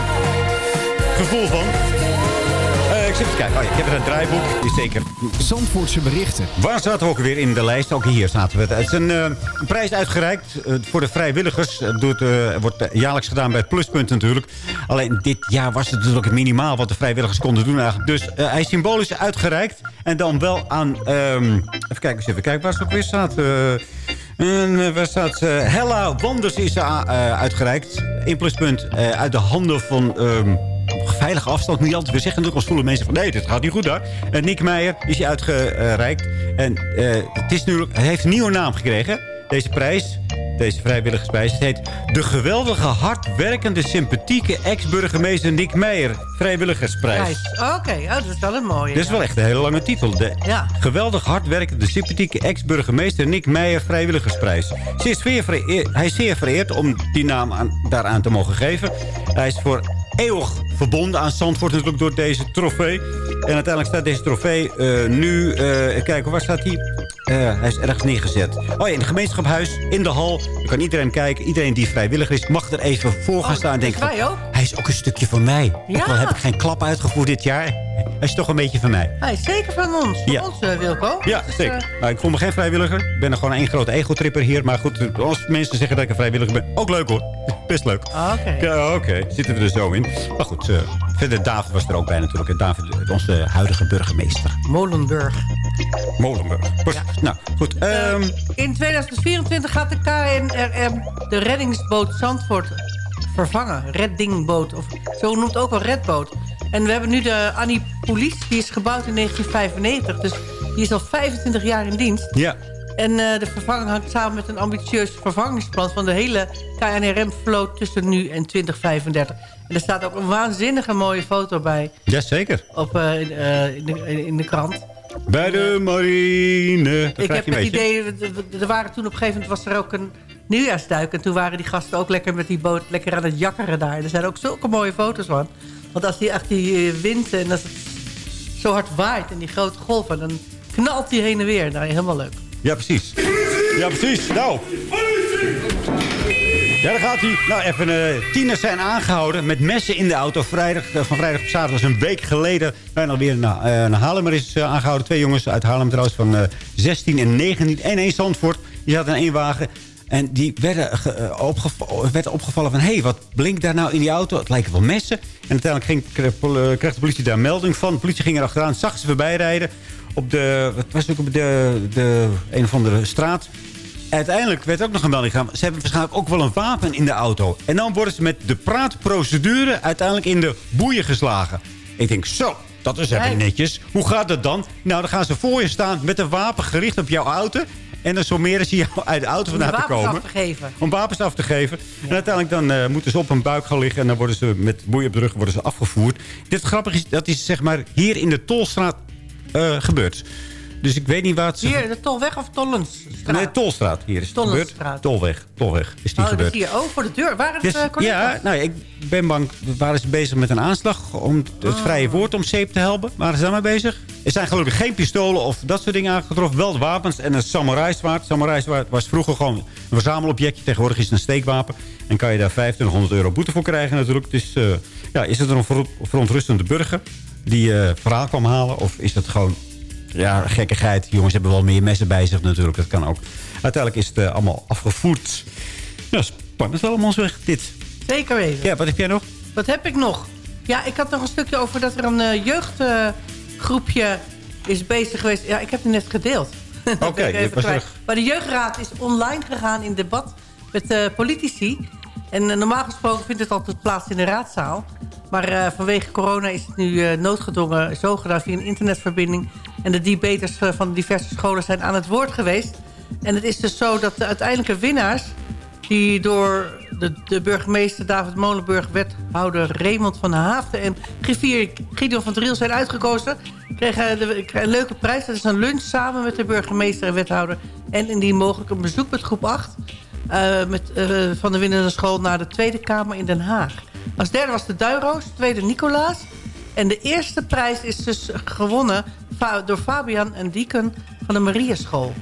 gevoel van. Eh, ik zit te kijken. Oh ja, ik heb er een draaiboek. Is zeker. Zandvoortse berichten. Waar zaten we ook weer in de lijst? Ook hier zaten we. Het is een, eh, prijs uitgereikt eh, voor de vrijwilligers. Het doet, wordt jaarlijks gedaan bij het Pluspunt natuurlijk. Alleen dit jaar was het natuurlijk minimaal wat de vrijwilligers konden doen eigenlijk. Dus hij is symbolisch uitgereikt. En dan wel aan... ehm, even kijken, eens even kijken waar het ook weer staat. En waar staat ze? Hella Wanders is uitgereikt. 1 pluspunt uit de handen van... veilige afstand je altijd weer zeggen. Natuurlijk als voelen mensen van nee, dit gaat niet goed daar. En Nick Meijer is hier uitgereikt. En eh, het, is nu, het heeft een nieuwe naam gekregen. Deze prijs, deze vrijwilligersprijs. Het heet de geweldige, hardwerkende, sympathieke ex-burgemeester Nick Meijer. Vrijwilligersprijs. Prijs. Oké, oh, dat is wel een mooie. Dit is wel echt een hele lange titel. De Ja. geweldig hardwerkende, sympathieke ex-burgemeester Nick Meijer Vrijwilligersprijs. Ze is hij is zeer vereerd om die naam aan, daaraan te mogen geven. Hij is voor eeuwig verbonden aan Zandvoort natuurlijk door deze trofee. En uiteindelijk staat deze trofee eh, nu... eh kijk, waar staat hij? Eh, hij is ergens neergezet. Oh ja, in het gemeenschapshuis, in de hal. Er kan iedereen kijken. Iedereen die vrijwilliger is, mag er even voor gaan Oh, staan. En denken van, ook? hij is ook een stukje van mij. Ja. Ook al heb ik geen klap uitgevoerd dit jaar. Hij is toch een beetje van mij. Hij is zeker van ons. Van Ja. ons, eh, Wilco. Ja, Dus, zeker. eh, Nou, ik voel me geen vrijwilliger. Ik ben er gewoon één grote ego-tripper hier. Maar goed, als mensen zeggen dat ik een vrijwilliger ben... ook leuk hoor. (laughs) Best leuk. ah, Oké. Ja, Oké, zitten we er zo in. Maar goed, verder David was er ook bij natuurlijk. David, onze huidige burgemeester. Molenburg. Molenburg. Precies. Nou, goed. ehm, In 2024 gaat de KNRM de reddingsboot Zandvoort vervangen. Reddingboot. Of zo noemt ook wel redboot. En we hebben nu de Annie Police. Die is gebouwd in 1995. Dus die is al 25 jaar in dienst. ja, En eh, de vervanging hangt samen met een ambitieus vervangingsplan... van de hele KNRM-vloot tussen nu en 2035. En er staat ook een waanzinnige mooie foto bij jazeker. op, eh, in, eh, in, de, in de krant. Bij de marine. Dat Ik heb het idee, er waren toen op een gegeven moment was er ook een nieuwjaarsduik. En toen waren die gasten ook lekker met die boot lekker aan het jakkeren daar. Er zijn ook zulke mooie foto's van. Want als die, echt die eh, wind en als het zo hard waait en die grote golven... dan knalt die heen en weer. Nou, helemaal leuk. Ja, precies. Ja, precies. Nou. Ja, daar gaat hij. Nou, even eh tieners zijn aangehouden met messen in de auto. Vrijdag, eh, van vrijdag op zaterdag was een week geleden. Bijna alweer naar, naar Haarlem. Is eh, aangehouden twee jongens uit Haarlem trouwens van eh 16 en 19. En één Zandvoort. Die zaten in één wagen. En die werden, ge- eh, opgevallen, van... hé, hey, wat blinkt daar nou in die auto? Het lijken wel messen. En uiteindelijk ging, kreeg, de politie daar melding van. De politie ging erachteraan, zag ze voorbij rijden. Op de, wat was ook op de, de een of andere straat. Uiteindelijk werd ook nog een melding gedaan. Ze hebben waarschijnlijk ook wel een wapen in de auto. En dan worden ze met de praatprocedure uiteindelijk in de boeien geslagen. Ik denk, zo, dat is even netjes. Hoe gaat dat dan? Nou, dan gaan ze voor je staan met een wapen gericht op jouw auto. En dan sommeren ze jou uit de auto vandaan te wapens komen. af te geven. Om wapens af te geven. En uiteindelijk dan eh, moeten ze op hun buik gaan liggen. En dan worden ze met boeien op de rug worden ze afgevoerd. Dit grappige is, dat is zeg maar hier in de Tolstraat eh, gebeurd. Dus ik weet niet waar het... Hier, de Tolweg of Tollensstraat? Nee, Tolstraat. Hier is het gebeurd. Tolweg. Tolweg is die Oh, dat gebeurd. is hier. Oh, voor de deur. Waren het Dus, eh, ja, nou, ik ben bang. Waren ze bezig met een aanslag om het Oh. vrije woord om zeep te helpen? Waren ze daarmee bezig? Er zijn gelukkig geen pistolen of dat soort dingen aangetroffen. Wel wapens en een samurai-zwaard. Samurai-zwaard was vroeger gewoon een verzamelobjectje. Tegenwoordig is het een steekwapen. En kan je daar 2500 euro boete voor krijgen natuurlijk. Dus eh, ja, is het een ver- verontrustende burger die eh verhaal kwam halen? Of is het gewoon ja, gekkigheid. Jongens hebben wel meer messen bij zich natuurlijk. Dat kan ook. Uiteindelijk is het eh, allemaal afgevoerd. Ja, spannend wel allemaal weg, dit. Zeker weten. Ja, wat heb jij nog? Wat heb ik nog? Ja, ik had nog een stukje over dat er een eh, jeugdgroepje is bezig geweest. Ja, ik heb het net gedeeld. (laughs) Oké, even was terug. Maar de jeugdraad is online gegaan in debat met eh, politici. En eh, normaal gesproken vindt het altijd plaats in de raadzaal. Maar eh, vanwege corona is het nu eh, noodgedwongen zo gedaan via een internetverbinding. En de debaters van diverse scholen zijn aan het woord geweest. En het is dus zo dat de uiteindelijke winnaars... die door de, de burgemeester David Molenburg... wethouder Raymond van Haafden en griffier Gideon van Driel zijn uitgekozen... kregen een leuke prijs. Dat is een lunch samen met de burgemeester en wethouder... en indien mogelijk een bezoek met groep 8... eh, met, eh, van de winnende school naar de Tweede Kamer in Den Haag. Als derde was de Duiroos, tweede Nicolaas... En de eerste prijs is dus gewonnen door Fabian en Dieken van de Mariaschool.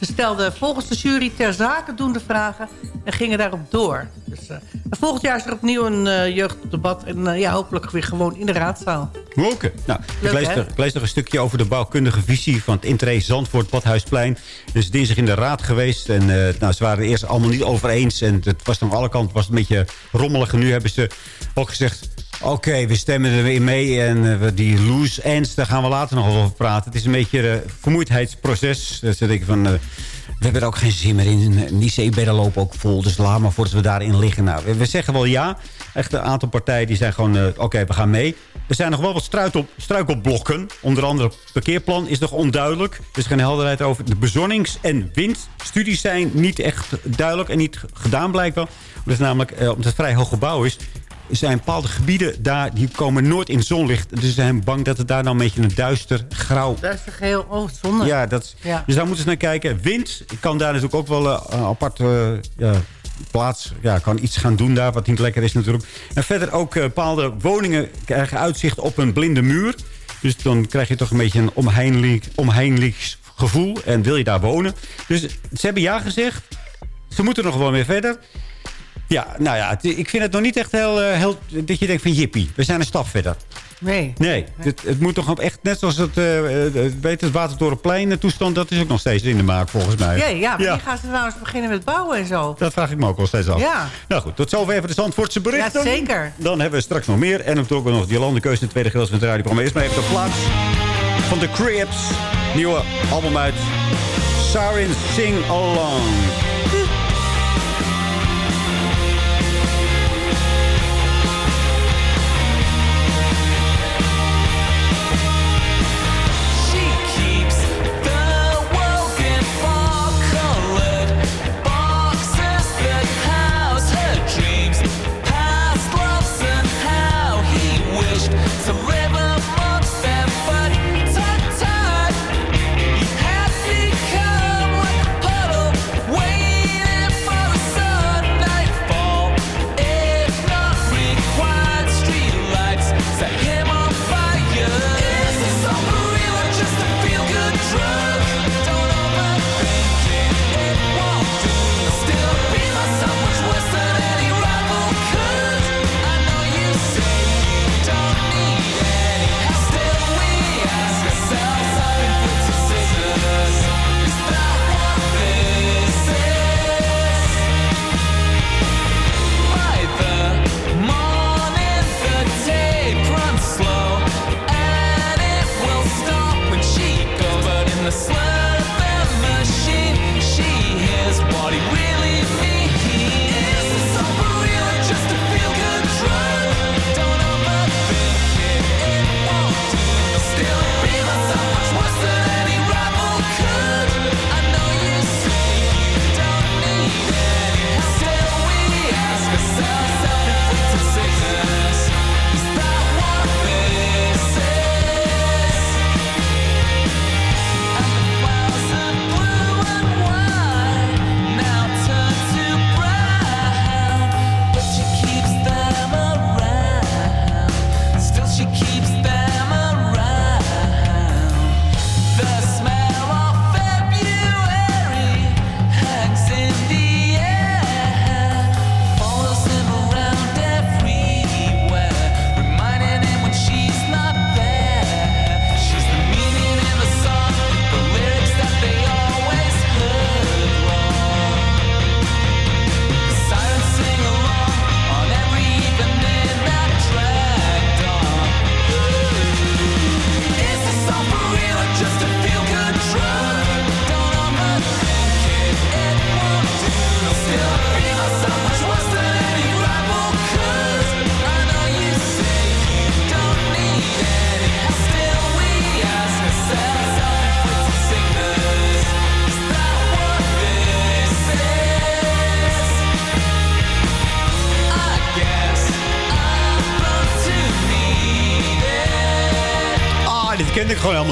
Ze stelden volgens de jury ter zake doende vragen en gingen daarop door. Dus, eh, en volgend jaar is er opnieuw een eh, jeugddebat en eh, ja, hopelijk weer gewoon in de raadzaal. Oké. Nou, ik, Leuk, lees hè? er, ik lees nog een stukje over de bouwkundige visie van het Intree Zandvoort Badhuisplein. Dus dinsdag in de raad geweest. En nou, ze waren eerst allemaal niet over eens. En het was aan alle kanten was het een beetje rommelig. En nu hebben ze ook gezegd... Oké, we stemmen er weer mee. En eh, die loose ends, daar gaan we later nog over praten. Het is een beetje een vermoeidheidsproces. Dus ze denken van... eh, we hebben er ook geen zin meer in. Die zeebedden lopen ook vol. Dus laat maar voordat we daarin liggen. Nou, we, zeggen wel ja. Echt een aantal partijen die zijn gewoon... eh, Oké, we gaan mee. Er zijn nog wel wat struikel, struikelblokken. Onder andere het parkeerplan is nog onduidelijk. Er is geen helderheid over. De bezonnings- en windstudies zijn niet echt duidelijk. En niet gedaan blijkbaar. Omdat het namelijk eh, omdat het vrij hoog gebouw is... Er zijn bepaalde gebieden daar, die komen nooit in zonlicht. Dus ze zijn bang dat het daar nou een beetje een duister, grauw Dat is toch heel... Oh, zonde. ja, dat, is- Ja. dus daar moeten ze naar kijken. Wind kan daar natuurlijk ook wel een apart eh, ja, plaats. Ja, kan iets gaan doen daar, wat niet lekker is natuurlijk. En verder ook eh, bepaalde woningen krijgen uitzicht op een blinde muur. Dus dan krijg je toch een beetje een omheinelijk, omheinlijk gevoel. En wil je daar wonen? Dus ze hebben ja gezegd. Ze moeten nog wel weer verder. Ja, nou ja, het- ik vind het nog niet echt heel, eh, heel... Dat je denkt van jippie, we zijn een stap verder. Nee. Nee, het, het moet toch echt... Net zoals het, eh, eh, weet het Watertorenplein toestand... dat is ook nog steeds in de maak volgens mij. Ja, ja, maar gaan ze nou eens beginnen met bouwen en zo. Dat vraag ik me ook wel steeds af. Ja. Nou goed, tot zover even de Zandvoortse berichten. Ja, zeker. Dan hebben we straks nog meer. En natuurlijk ook nog die landenkeuze in het tweede gedeelte van het radioprogramma. Eerst maar even de plaats van The Crips. Nieuwe album uit Siren Sing Along.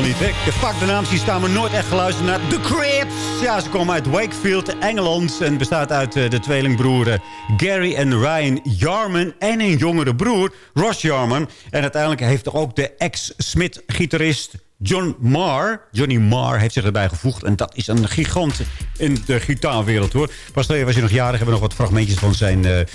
Helemaal niet. De naam, die staan me nooit echt geluisterd naar The Crips. Ja, ze komen uit Wakefield, Engeland. En bestaat uit eh, de tweelingbroeren Gary en Ryan Jarman. En een jongere broer, Ross Jarman. En uiteindelijk heeft ook de ex-Smith-gitarist John Marr. Johnny Marr heeft zich erbij gevoegd. En dat is een gigant in de gitaarwereld, hoor. Pas geleden was hij nog jarig. Hebben we nog wat fragmentjes van zijn, eh, eh,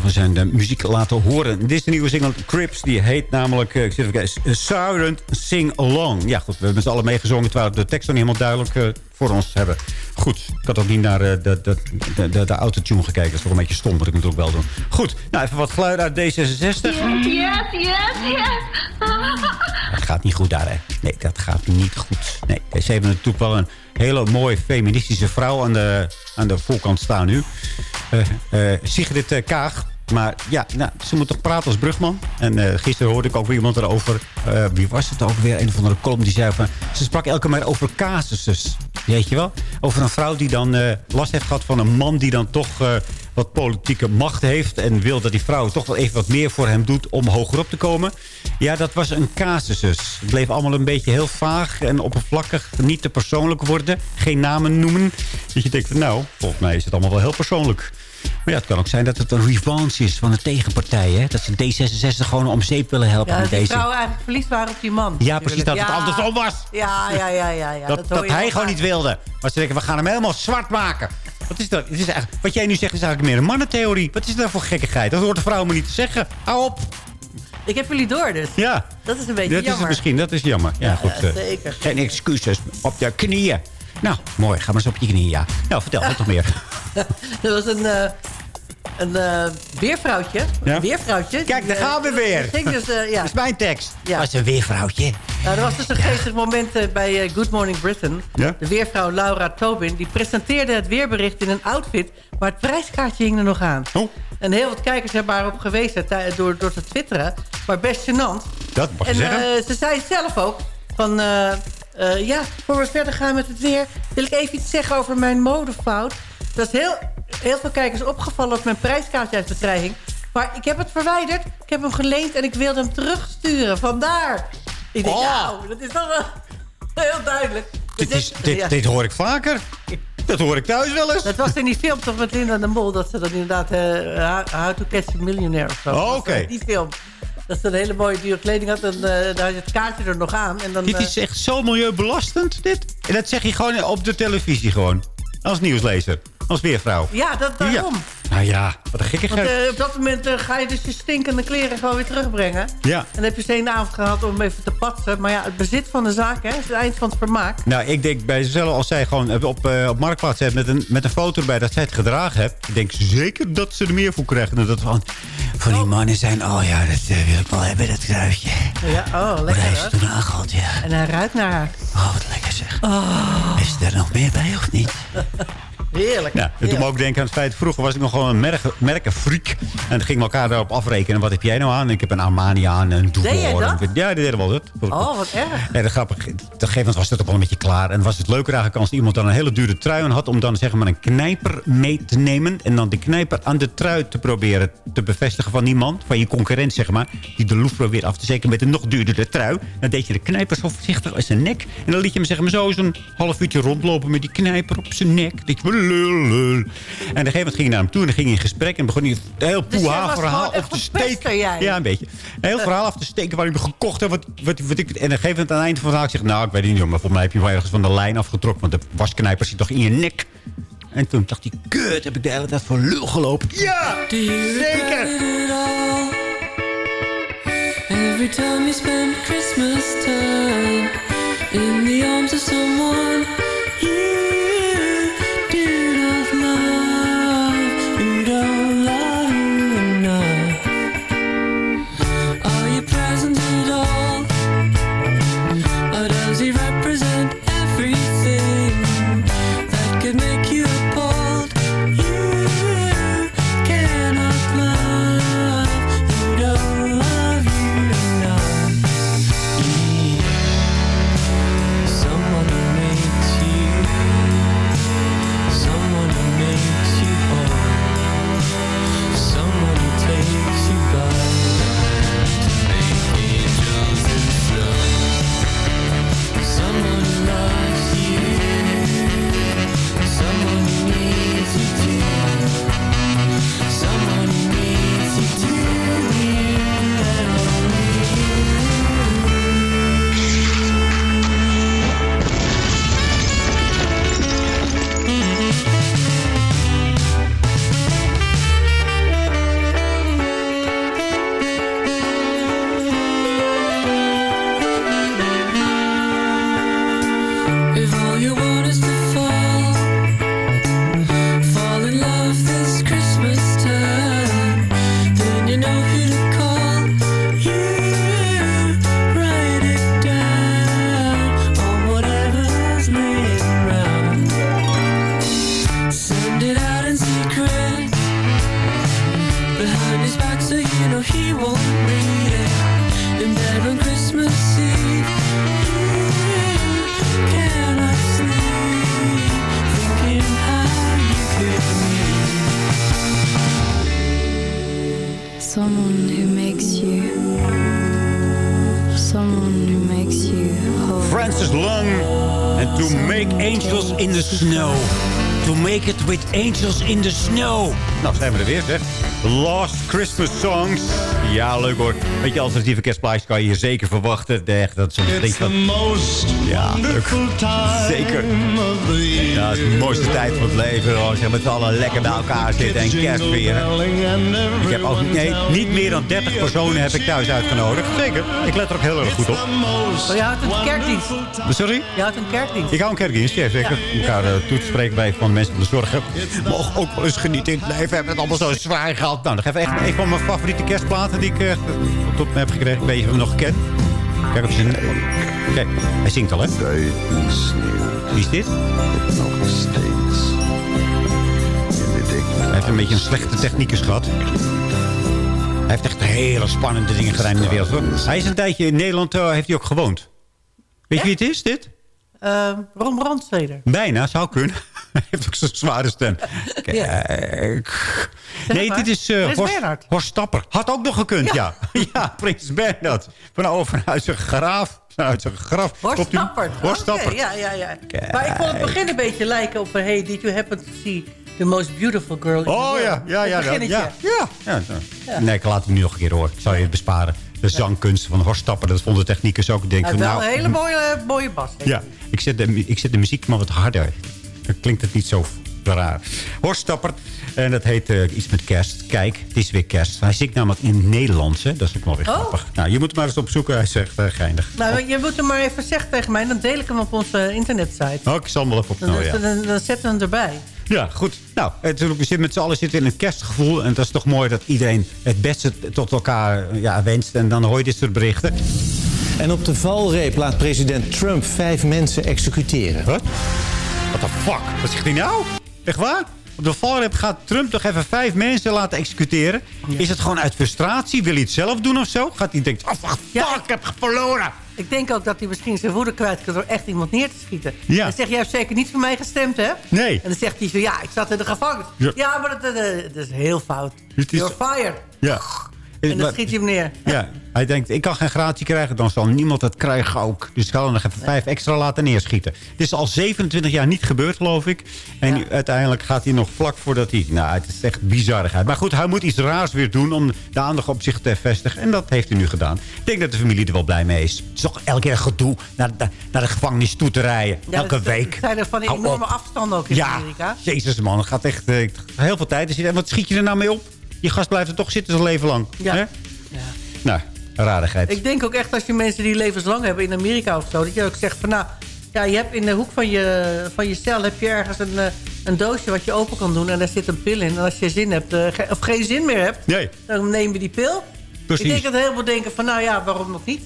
van zijn eh, muziek laten horen. Dit is de nieuwe single Crips. Die heet namelijk, ik zit even Silent Sing Along. Ja, goed. We hebben met z'n meegezongen. Terwijl de tekst nog niet helemaal duidelijk voor ons hebben. Goed. Ik had ook niet naar eh, de, de, de, de, de autotune gekeken. Dat is toch een beetje stom. Wat ik natuurlijk wel doen. Goed. Nou, even wat geluid uit D66. Yes, yes, yes. Het (laughs) gaat niet goed daar, hè? Nee, dat gaat niet goed. Nee, ze hebben natuurlijk wel een hele mooie feministische vrouw aan de, aan de voorkant staan nu. Eh, eh, Sigrid eh, Kaag. Maar ja, nou, ze moet toch praten als brugman. En eh, gisteren hoorde ik ook weer iemand erover. Eh, wie was het ook weer? Een van de column die zei van... Ze sprak elke maar over casuses. Weet je wel? Over een vrouw die dan eh, last heeft gehad van een man... die dan toch wat politieke macht heeft... en wil dat die vrouw toch wel even wat meer voor hem doet... om hogerop te komen. Ja, dat was een casusus. Het bleef allemaal een beetje heel vaag en oppervlakkig. Niet te persoonlijk worden. Geen namen noemen. Dat je denkt van nou, volgens mij is het allemaal wel heel persoonlijk. Maar ja, het kan ook zijn dat het een revanche is van de tegenpartij. Hè? Dat ze D66 gewoon om zeep willen helpen Ja, dat die deze. vrouw eigenlijk verliefd waren op die man. Ja, precies, dat het andersom was. Ja, ja, ja, ja. ja dat dat je hij gewoon niet wilde. Maar ze denken, we gaan hem helemaal zwart maken. Wat, is dat? Het is eigenlijk, wat jij nu zegt is eigenlijk meer een mannentheorie. Wat is dat voor gekkigheid? Dat hoort de vrouw maar niet te zeggen. Hou op. Ik heb jullie door dus. Ja. Dat is een beetje Dat is jammer. het misschien, dat is jammer. Ja, goed. Ja, eh, zeker. geen excuses op de knieën. Nou, mooi. Ga maar eens op je knieën, ja. Nou, vertel wat nog meer. (laughs) Er was een, eh, een eh, weervrouwtje. Ja? Een weervrouwtje. Kijk, daar eh, gaan we weer. Ging dus, eh, ja. Dat is mijn tekst. Ja. Dat is een weervrouwtje. Nou, er was dus een geestig moment bij eh, Good Morning Britain. Ja? De weervrouw Laura Tobin die presenteerde het weerbericht in een outfit... maar het prijskaartje hing er nog aan. Oh. En heel wat kijkers hebben daarop gewezen door, door te twitteren. Maar best gênant. Dat mag je En zeggen. ze zei zelf ook van... eh, eh, ja, voor we verder gaan met het weer... wil ik even iets zeggen over mijn modefout. Dat is heel, heel veel kijkers opgevallen op mijn prijskaartje uit bedreiging. Maar ik heb het verwijderd. Ik heb hem geleend en ik wilde hem terugsturen. Vandaar. Ik denk, Oh. nou, dat is toch wel heel duidelijk. Dit, is, dit, ja. dit hoor ik vaker. Dat hoor ik thuis wel eens. Dat was in die film toch met Linda de Mol... dat ze dan inderdaad... eh, How to Catch a Millionaire of zo. Oh, Dat oké. eh, Die film. Dat ze een hele mooie dure kleding had... en eh, daar had je het kaartje er nog aan. En dan, Dit is echt zo milieubelastend, dit. En dat zeg je gewoon op de televisie gewoon. Als nieuwslezer. Als weervrouw. Ja, dat, daarom. Nou ja, wat een Want gekkigheid. eh, op dat moment eh, ga je dus je stinkende kleren gewoon weer terugbrengen. Ja. En dan heb je ze één avond gehad om even te patsen. Maar ja, het bezit van de zaak hè, is het eind van het vermaak. Nou, ik denk bij zichzelf, als zij gewoon op, eh, op Marktplaats zet met een, met een foto erbij dat zij het gedragen heeft. Ik denk zeker dat ze er meer voor krijgen. Dan dat van, van die mannen zijn, oh ja, dat wil ik wel hebben, dat kruisje. Ja, oh, lekker Hij is toen aangehad, ja. En hij ruikt naar haar. Oh, wat lekker zeg. Is er nog meer bij of niet? Heerlijk. Ja, doet me ook denken aan het feit... vroeger was ik nog gewoon een merk, merkenfreak. En dan gingen we elkaar daarop afrekenen. Wat heb jij nou aan? Ik heb een Armani aan, een Dior. Deed jij dat? en- Ja, die deden wel dat. Oh, wat erg. Ja, dat grappig. Op een gegeven moment was het ook wel een beetje klaar. En was het leuker eigenlijk als iemand dan een hele dure trui aan had... om dan zeg maar een knijper mee te nemen... en dan die knijper aan de trui te proberen te bevestigen van iemand... van je concurrent, zeg maar... die de loef probeert af te zeker met een nog duurdere trui. Dan deed je de knijper zo voorzichtig in zijn nek... en dan liet je hem zeg maar zo zo'n half uurtje rondlopen... met die knijper op zijn nek. Dat je, lul, lul. En op een gegeven moment ging je naar hem toe... en dan ging hij in gesprek en begon hij een heel Dus poeha verhaal op te steken. jij. Ja, een beetje. Een heel verhaal af te steken waar hij me gekocht heeft. Wat, wat, wat ik, en op een gegeven moment aan het eind van het verhaal zeg ik... nou, ik weet het niet, maar volgens mij heb je wel ergens van de lijn afgetrokken. Want de wasknijper zit toch in je nek. En toen dacht hij, kut, heb ik de hele tijd voor lul gelopen. Ja, zeker. Every time you spend Christmas time in the arms of someone With Angels in the Snow. Nou, zijn we er weer, zeg. Lost Christmas Songs. Ja, leuk hoor. Weet je, alternatieve kerstplaatjes kan je hier zeker verwachten. Echt, dat is soms denk van... Ja, leuk. Zeker. Ja, het is de mooiste tijd van het leven. Hoor. Zeg, met z'n allen lekker bij elkaar zitten en kerstvieren. Ik heb ook nee, niet meer dan 30 personen heb ik thuis uitgenodigd. Zeker. Ik let er ook heel erg goed op. Oh, je houdt een kerkdienst. Sorry? Je houdt een kerkdienst. Ik hou een kerkdienst, ja, zeker. Elkaar uh, toe te spreken bij van mensen van de zorg. Mogen ook wel eens genieten in het leven. We hebben het allemaal zo zwaar gehad. Nou, nog even echt een van mijn favoriete kerstplaten die ik uh, me heb gekregen. Weet je of ik nog ken? Kijk of ze... Kijk, hij zingt al, hè? Wie is dit? Nog steeds. Hij heeft een beetje een slechte technicus gehad. Hij heeft echt hele spannende dingen gedaan in de wereld. hoor. Hij is een tijdje in Nederland, uh, heeft hij ook gewoond. Weet je wie het is, dit? Uh, Ron Brandsteder. Bijna, zou kunnen. Hij heeft ook zo'n zware stem. Kijk. Nee, dit is uh, Horst, Bernhard. Horst Stapper. Had ook nog gekund, ja. Ja, (laughs) Prins Bernhard. Van over uit zijn graaf. Uit zijn graf. Horst? Stapper. Horst ja, ja, ja. Maar ik vond het begin een beetje lijken op... Hey, did you happen to see the most beautiful girl in the Oh world? ja, ja, ja. Het ja, ja, ja, ja. Nee, ik laat hem nu nog een keer horen. Ik zal je het besparen. De zangkunst van Horst Stapper, dat vonden de techniekers ook. Ik denk van, heeft wel nou, een hele mooie, mooie bas. Ja, ik zet, de, ik zet de muziek maar wat harder. Dan klinkt het niet zo raar. Horst Stapper. En dat heet eh, iets met kerst. Kijk, het is weer kerst. Hij zingt namelijk in het Nederlands. Hè? Dat is ook wel weer Oh. grappig. Nou, je moet hem maar eens opzoeken. Hij zegt uh, geinig. Nou, je moet hem maar even zeggen tegen mij. Dan deel ik hem op onze internetsite. Oh, ik zal hem wel even Dan, opnemen, dan, dan zetten we hem erbij. Ja, goed. Nou, natuurlijk, we zitten met z'n allen zitten in een kerstgevoel. En dat is toch mooi dat iedereen het beste tot elkaar eh, ja, wenst. En dan hoor je dit soort berichten. En op de valreep laat president Trump vijf mensen executeren. Wat? What the fuck? Wat zegt hij nou? Echt waar? Op de valreep gaat Trump toch even vijf mensen laten executeren? Is het gewoon uit frustratie? Wil hij het zelf doen of zo? Gaat hij denken, oh fuck, Ja, ik heb verloren. Ik denk ook dat hij misschien zijn woede kwijt kan door echt iemand neer te schieten. Ja. Dan zegt jij hebt zeker niet voor mij gestemd, hè? Nee. En dan zegt hij zo, ja, ik zat in de gevangenis. Ja. Ja, maar dat, dat- dat is heel fout. Is- You're fired. Ja. En dan schiet hij hem neer. Ja, hij denkt, ik kan geen gratie krijgen, dan zal niemand het krijgen ook. Dus ik ga er nog even vijf extra laten neerschieten. Het is al 27 jaar niet gebeurd, geloof ik. En uiteindelijk gaat hij nog vlak voordat hij... Nou, het is echt bizarigheid. Maar goed, hij moet iets raars weer doen om de aandacht op zich te vestigen. En dat heeft hij nu gedaan. Ik denk dat de familie er wel blij mee is. Het is toch elke keer gedoe naar de, naar de gevangenis toe te rijden. Ja, elke dat- week. zijn er van die enorme afstanden ook in Ja, Amerika. jezus man, het gaat echt eh, heel veel tijd. En wat schiet je er nou mee op? Je gast blijft er toch zitten zijn leven lang. Ja. Hè? Nou, rarigheid. Ik denk ook echt als je mensen die levenslang hebben in Amerika of zo... dat je ook zegt van nou... Ja, je hebt in de hoek van je, van je cel heb je ergens een, eh, een doosje wat je open kan doen. En daar zit een pil in. En als je zin hebt, eh, ge- of geen zin meer hebt... Nee. dan neem je die pil. Precies. Ik denk dat heel veel denken van nou ja, waarom nog niet?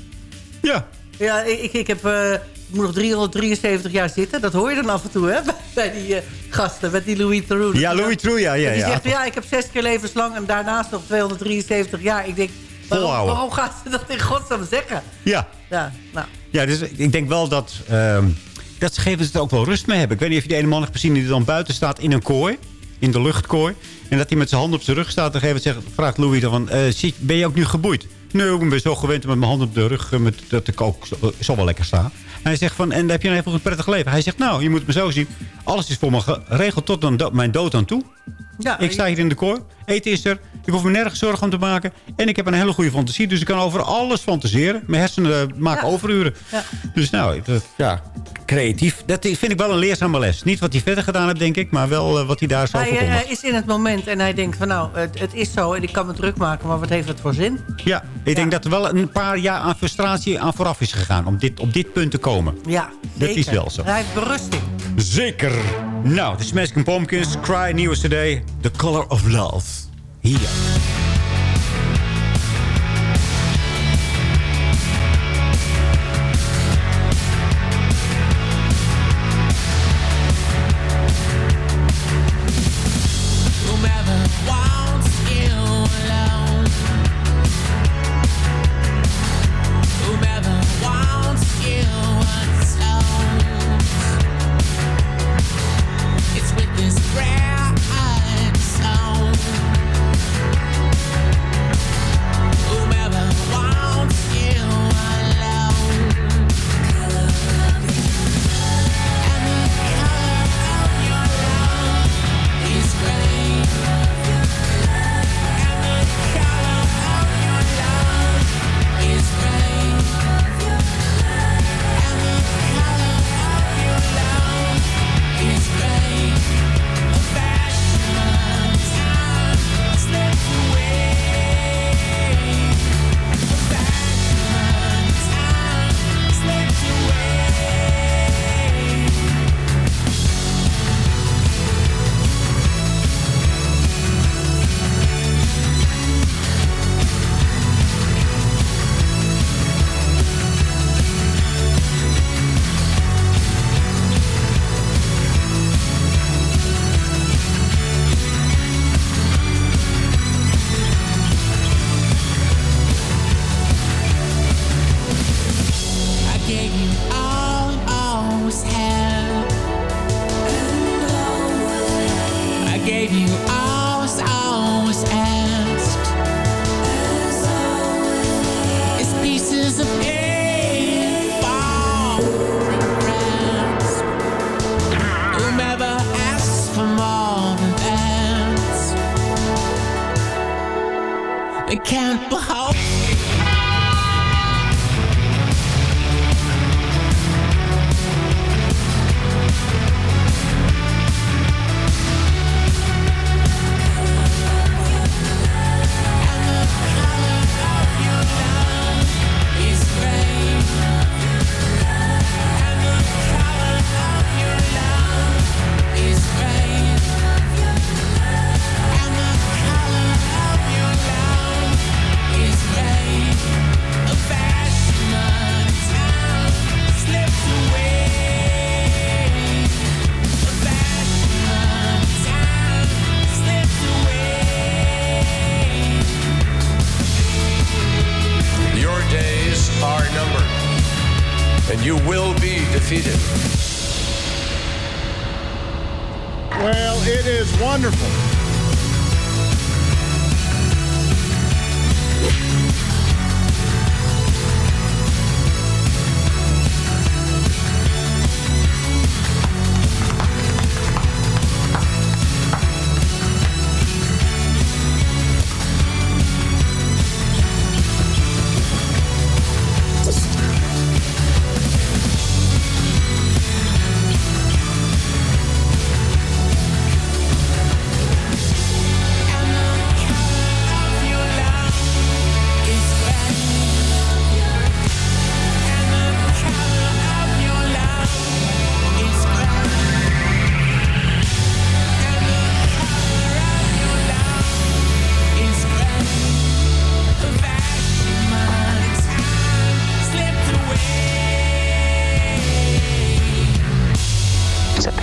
Ja. Ja, ik, ik, heb, eh, moet nog 373 jaar zitten. Dat hoor je dan af en toe, hè? (laughs) Bij, die eh, gasten, met die Louis Theroux. Ja, Louis Theroux, ja, ja, Die ja. zegt, ja, ik heb zes keer levenslang en daarnaast nog 273 jaar. Ik denk, waarom, waarom gaat ze dat in godsnaam zeggen? Ja. Ja, nou. Ja, dus ik denk wel dat... ehm, dat ze geven ze er ook wel rust mee hebben. Ik weet niet of je die ene man hebt gezien die dan buiten staat in een kooi. In de luchtkooi. En dat hij met zijn hand op zijn rug staat. En gegeven zegt, vraagt Louis dan van... zit- ben je ook nu geboeid? Nee, ik ben zo gewend met mijn hand op de rug. eh, Met, dat ik ook zo, zo wel lekker sta. Hij zegt van, en heb je een heel prettig leven? Hij zegt, nou, je moet me zo zien. Alles is voor me geregeld tot dan mijn dood aan toe. Ja, ik sta hier in de kooi. Eten is er. Ik hoef me nergens zorgen om te maken. En ik heb een hele goede fantasie. Dus ik kan over alles fantaseren. Mijn hersenen eh, maken Ja. overuren. Ja. Dus nou, dat, ja, creatief. Dat vind ik wel een leerzame les. Niet wat hij verder gedaan heeft, denk ik. Maar wel eh, wat hij daar zo Hij, eh, is in het moment en hij denkt van nou, het, het is zo en ik kan me druk maken. Maar wat heeft het voor zin? Ja, ik denk dat er wel een paar jaar aan frustratie aan vooraf is gegaan. Om dit, op dit punt te komen. Ja, Dat is wel zo. Hij heeft berusting. Zeker. Nou, de Smashing Pumpkins, Cry, nieuwe CD. The Color of Love. Hier.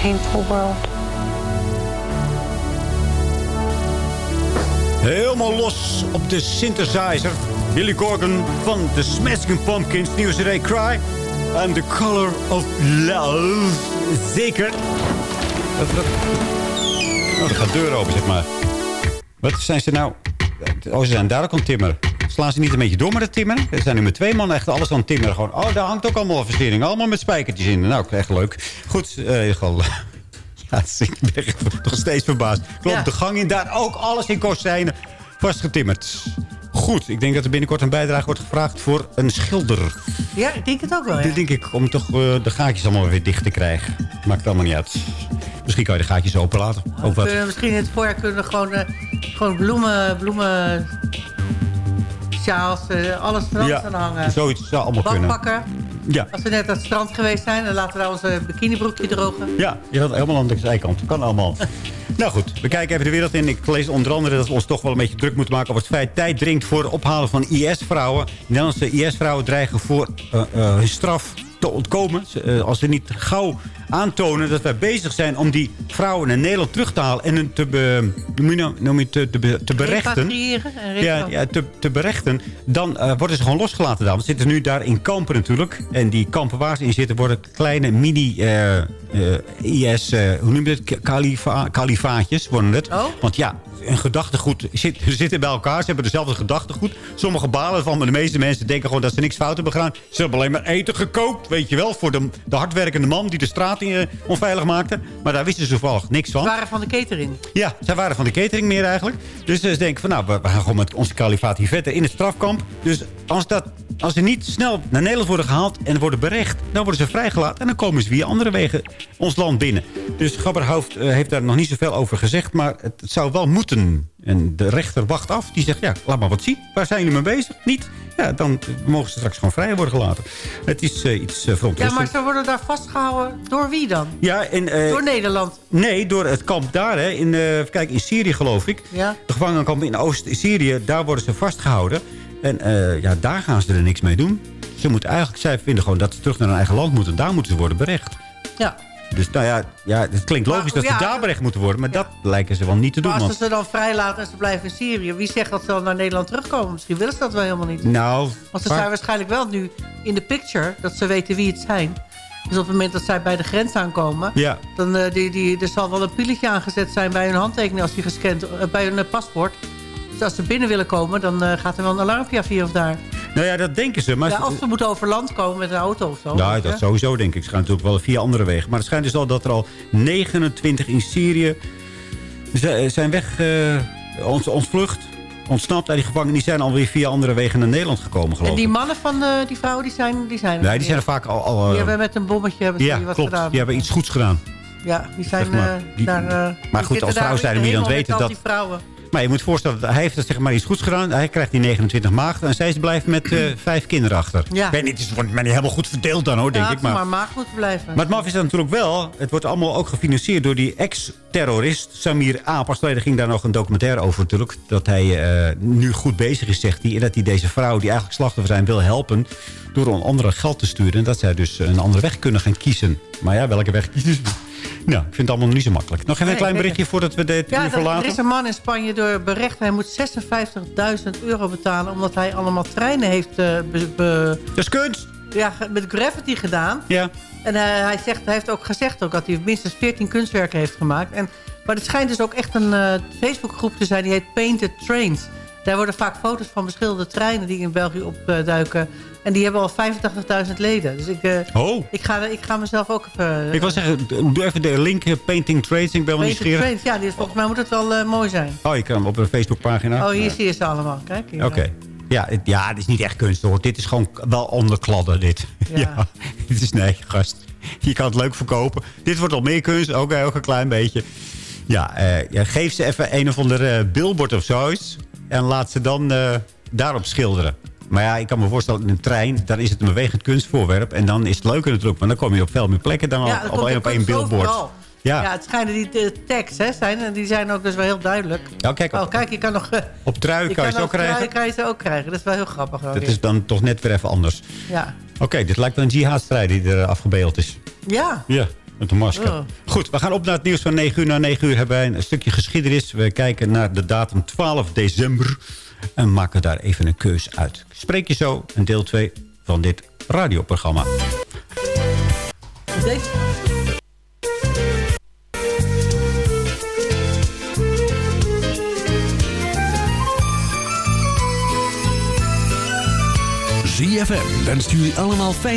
Painful world. Helemaal los op de synthesizer. Billy Corgan van The Smashing Pumpkins, nieuwe CD Cry. And the Color of Love. Zeker. Oh, er gaat deur open, zeg maar. Wat zijn ze nou? Oh, ze zijn daar ook timmeren. Slaan ze niet een beetje door met het timmeren? Er zijn nu met twee mannen echt alles aan het timmeren. Gewoon, oh, daar hangt ook allemaal versiering. Allemaal met spijkertjes in. Nou, echt leuk. Goed, eh, gewoon... (laughs) Ja, ik ben (laughs) nog steeds verbaasd. Klopt, Ja. de gang in daar ook alles in kozijnen vastgetimmerd. Goed, ik denk dat er binnenkort een bijdrage wordt gevraagd voor een schilder. Ja, ik denk het ook wel, ja. Dit denk ik, om toch eh, de gaatjes allemaal weer dicht te krijgen. Maakt allemaal niet uit. Misschien kan je de gaatjes open laten. Of wat. Kunnen we misschien in het voorjaar kunnen we gewoon, eh, gewoon bloemen, bloemen sjaals, eh, alles Ja, gaan hangen. zoiets zou allemaal kunnen. Badpakken. Ja. Als we net aan het strand geweest zijn, dan laten we daar onze bikinibroekje drogen. Ja, je gaat helemaal aan de zijkant. Kan allemaal. (laughs) nou goed, we kijken even de wereld in. Ik lees onder andere dat we ons toch wel een beetje druk moeten maken... over het feit tijd dringt voor het ophalen van IS-vrouwen. Nederlandse IS-vrouwen dreigen voor eh, eh, hun straf te ontkomen. Als ze niet gauw aantonen dat wij bezig zijn om die vrouwen naar Nederland terug te halen... en hun te, be, noem je nou- noem je te, te, te berechten... En Ja, ja te, te berechten. Dan eh, worden ze gewoon losgelaten daar. Want ze zitten nu daar in kampen natuurlijk. En die kampen waar ze in zitten worden kleine mini eh, eh, IS... eh, hoe noem je het? Kalifa, kalifaatjes worden het. Want ja, een gedachtegoed zit, (laughs) ze zitten bij elkaar. Ze hebben dezelfde gedachtegoed. Sommige balen van, maar de meeste mensen denken gewoon dat ze niks fout hebben gedaan. Ze hebben alleen maar eten gekookt, weet je wel. Voor de, de hardwerkende man die de straat eh, onveilig maakte. Maar daar wisten ze toevallig niks van. Ze waren van de catering. Ja, zij waren van de catering meer eigenlijk. Dus ze denken van nou, we, we gaan gewoon met onze kalifaat hier verder in het strafkamp. Dus als, dat, als ze niet snel naar Nederland worden gehaald en worden berecht... dan worden ze vrijgelaten en dan komen ze via andere wegen ons land binnen. Dus Gabberhoofd eh, heeft daar nog niet zoveel over gezegd, maar het zou wel moeten. En de rechter wacht af. Die zegt, ja, laat maar wat zien. Waar zijn jullie mee bezig? Niet? Ja, dan mogen ze straks gewoon vrij worden gelaten. Het is eh, iets uh, Ja, maar ze worden daar vastgehouden. Door wie dan? Ja, en, eh, Door Nederland. Nee, door het kamp daar. Hè, in, kijken, in Syrië geloof ik. Ja. De gevangenkamp in Oost-Syrië, daar worden ze vastgehouden. En ja, daar gaan ze er niks mee doen. Ze moeten eigenlijk, zij vinden gewoon dat ze terug naar hun eigen land moeten. Daar moeten ze worden berecht. Ja. Dus nou ja, ja het klinkt logisch Maar, dat ze daar berecht moeten worden. Maar dat lijken ze wel niet te doen. Maar als Want, ze ze dan vrijlaten en ze blijven in Syrië... wie zegt dat ze dan naar Nederland terugkomen? Misschien willen ze dat wel helemaal niet. nou, Want ze zijn waarschijnlijk wel nu in de picture... dat ze weten wie het zijn. Dus op het moment dat zij bij de grens aankomen... Ja. dan eh, die, die, er zal wel een pilletje aangezet zijn bij hun handtekening... als die gescand, eh, bij hun paspoort. Dus als ze binnen willen komen... dan eh, gaat er wel een alarmpje af hier of daar. nou ja, dat denken ze. Maar Ja, of ze moeten over land komen met een auto of zo. Nou, weet je. dat sowieso denk ik. Ze gaan natuurlijk wel via andere wegen. Maar het schijnt dus al dat er al 29 in Syrië z- zijn weg, eh, ons, ontvlucht, ontsnapt uit die gevangenen. Die zijn alweer via andere wegen naar Nederland gekomen, geloof En ik. die mannen van eh, die vrouwen, die zijn, die zijn er Nee, die zijn er vaak al... al eh, Die hebben met een bommetje hebben ja, wat klopt. gedaan. Die hebben iets goeds gedaan. Ja, die zijn Zeg maar, eh, die- daar... eh, Maar die goed, als vrouw zijn je dan weten dat- die vrouwen. Maar je moet voorstellen, hij heeft het zeg maar iets goeds gedaan. Hij krijgt die 29 maagden en zij blijft met eh, (clears throat) vijf kinderen achter. Ja. Ik weet niet, het wordt mij niet helemaal goed verdeeld dan hoor, denk ja, ik. Maar, maar maag moeten blijven. maar het maf is dan natuurlijk wel, het wordt allemaal ook gefinancierd door die ex-terrorist Samir A. Pas geleden ging daar nog een documentaire over natuurlijk. Dat hij eh, nu goed bezig is, zegt hij. En dat hij deze vrouw, die eigenlijk slachtoffer zijn, wil helpen. Door een andere geld te sturen. En dat zij dus een andere weg kunnen gaan kiezen. Maar ja, welke weg kiezen ze? Nou, ik vind het allemaal nog niet zo makkelijk. Nog even een klein berichtje voordat we dit Ja, uur er, verlaten. er is een man in Spanje door berecht. Hij moet 56.000 euro betalen... omdat hij allemaal treinen heeft... eh, be- be- Dat is kunst! ja, met graffiti gedaan. Ja. En hij, hij, zegt, hij heeft ook gezegd ook dat hij minstens 14 kunstwerken heeft gemaakt. En, maar het schijnt dus ook echt een eh, Facebookgroep te zijn... die heet Painted Trains. Daar worden vaak foto's van beschilderde treinen... die in België opduiken. En die hebben al 85.000 leden. Dus ik, eh, Oh. ik, ga, ik ga mezelf ook even... Ik wil zeggen, doe even de link eh, Painting Trades. Ik ben wel nieuwsgierig. Ja, die is, volgens mij moet het wel eh, mooi zijn. Oh, je kan hem op een Facebookpagina. Oh, hier Ja. zie je ze allemaal. Kijk hier. Oké. Ja, het, ja, het is niet echt kunst hoor. Dit is gewoon wel onderkladden, dit. Ja. (laughs) Ja. dit is, nee, gast. Je kan het leuk verkopen. Dit wordt al meer kunst, ook, ook een klein beetje. Ja, eh, ja, geef ze even een of ander eh, billboard of zoiets. En laat ze dan eh, daarop schilderen. Maar ja, ik kan me voorstellen, in een trein, dan is het een bewegend kunstvoorwerp. En dan is het leuker natuurlijk, want dan kom je op veel meer plekken dan Ja, op, één op één billboard. overal. Ja. Ja, het schijnen die de tags hè, zijn. En die zijn ook dus wel heel duidelijk. Ja, kijk, op, Oh, kijk, je kan nog... eh, op trui kan je ze ook krijgen. trui kan je ze ook krijgen. Dat is wel heel grappig. Dat weer. is dan toch net weer even anders. Ja. Oké, dit lijkt wel een jihadstrijd die er afgebeeld is. Ja. Ja, met een masker. Oh. Goed, we gaan op naar het nieuws van 9 uur. Na 9 uur hebben wij een stukje geschiedenis. We kijken naar de datum 12 december. En maken daar even een keus uit. Spreek je zo in deel 2 van dit radioprogramma. ZFM wenst jullie allemaal fijn.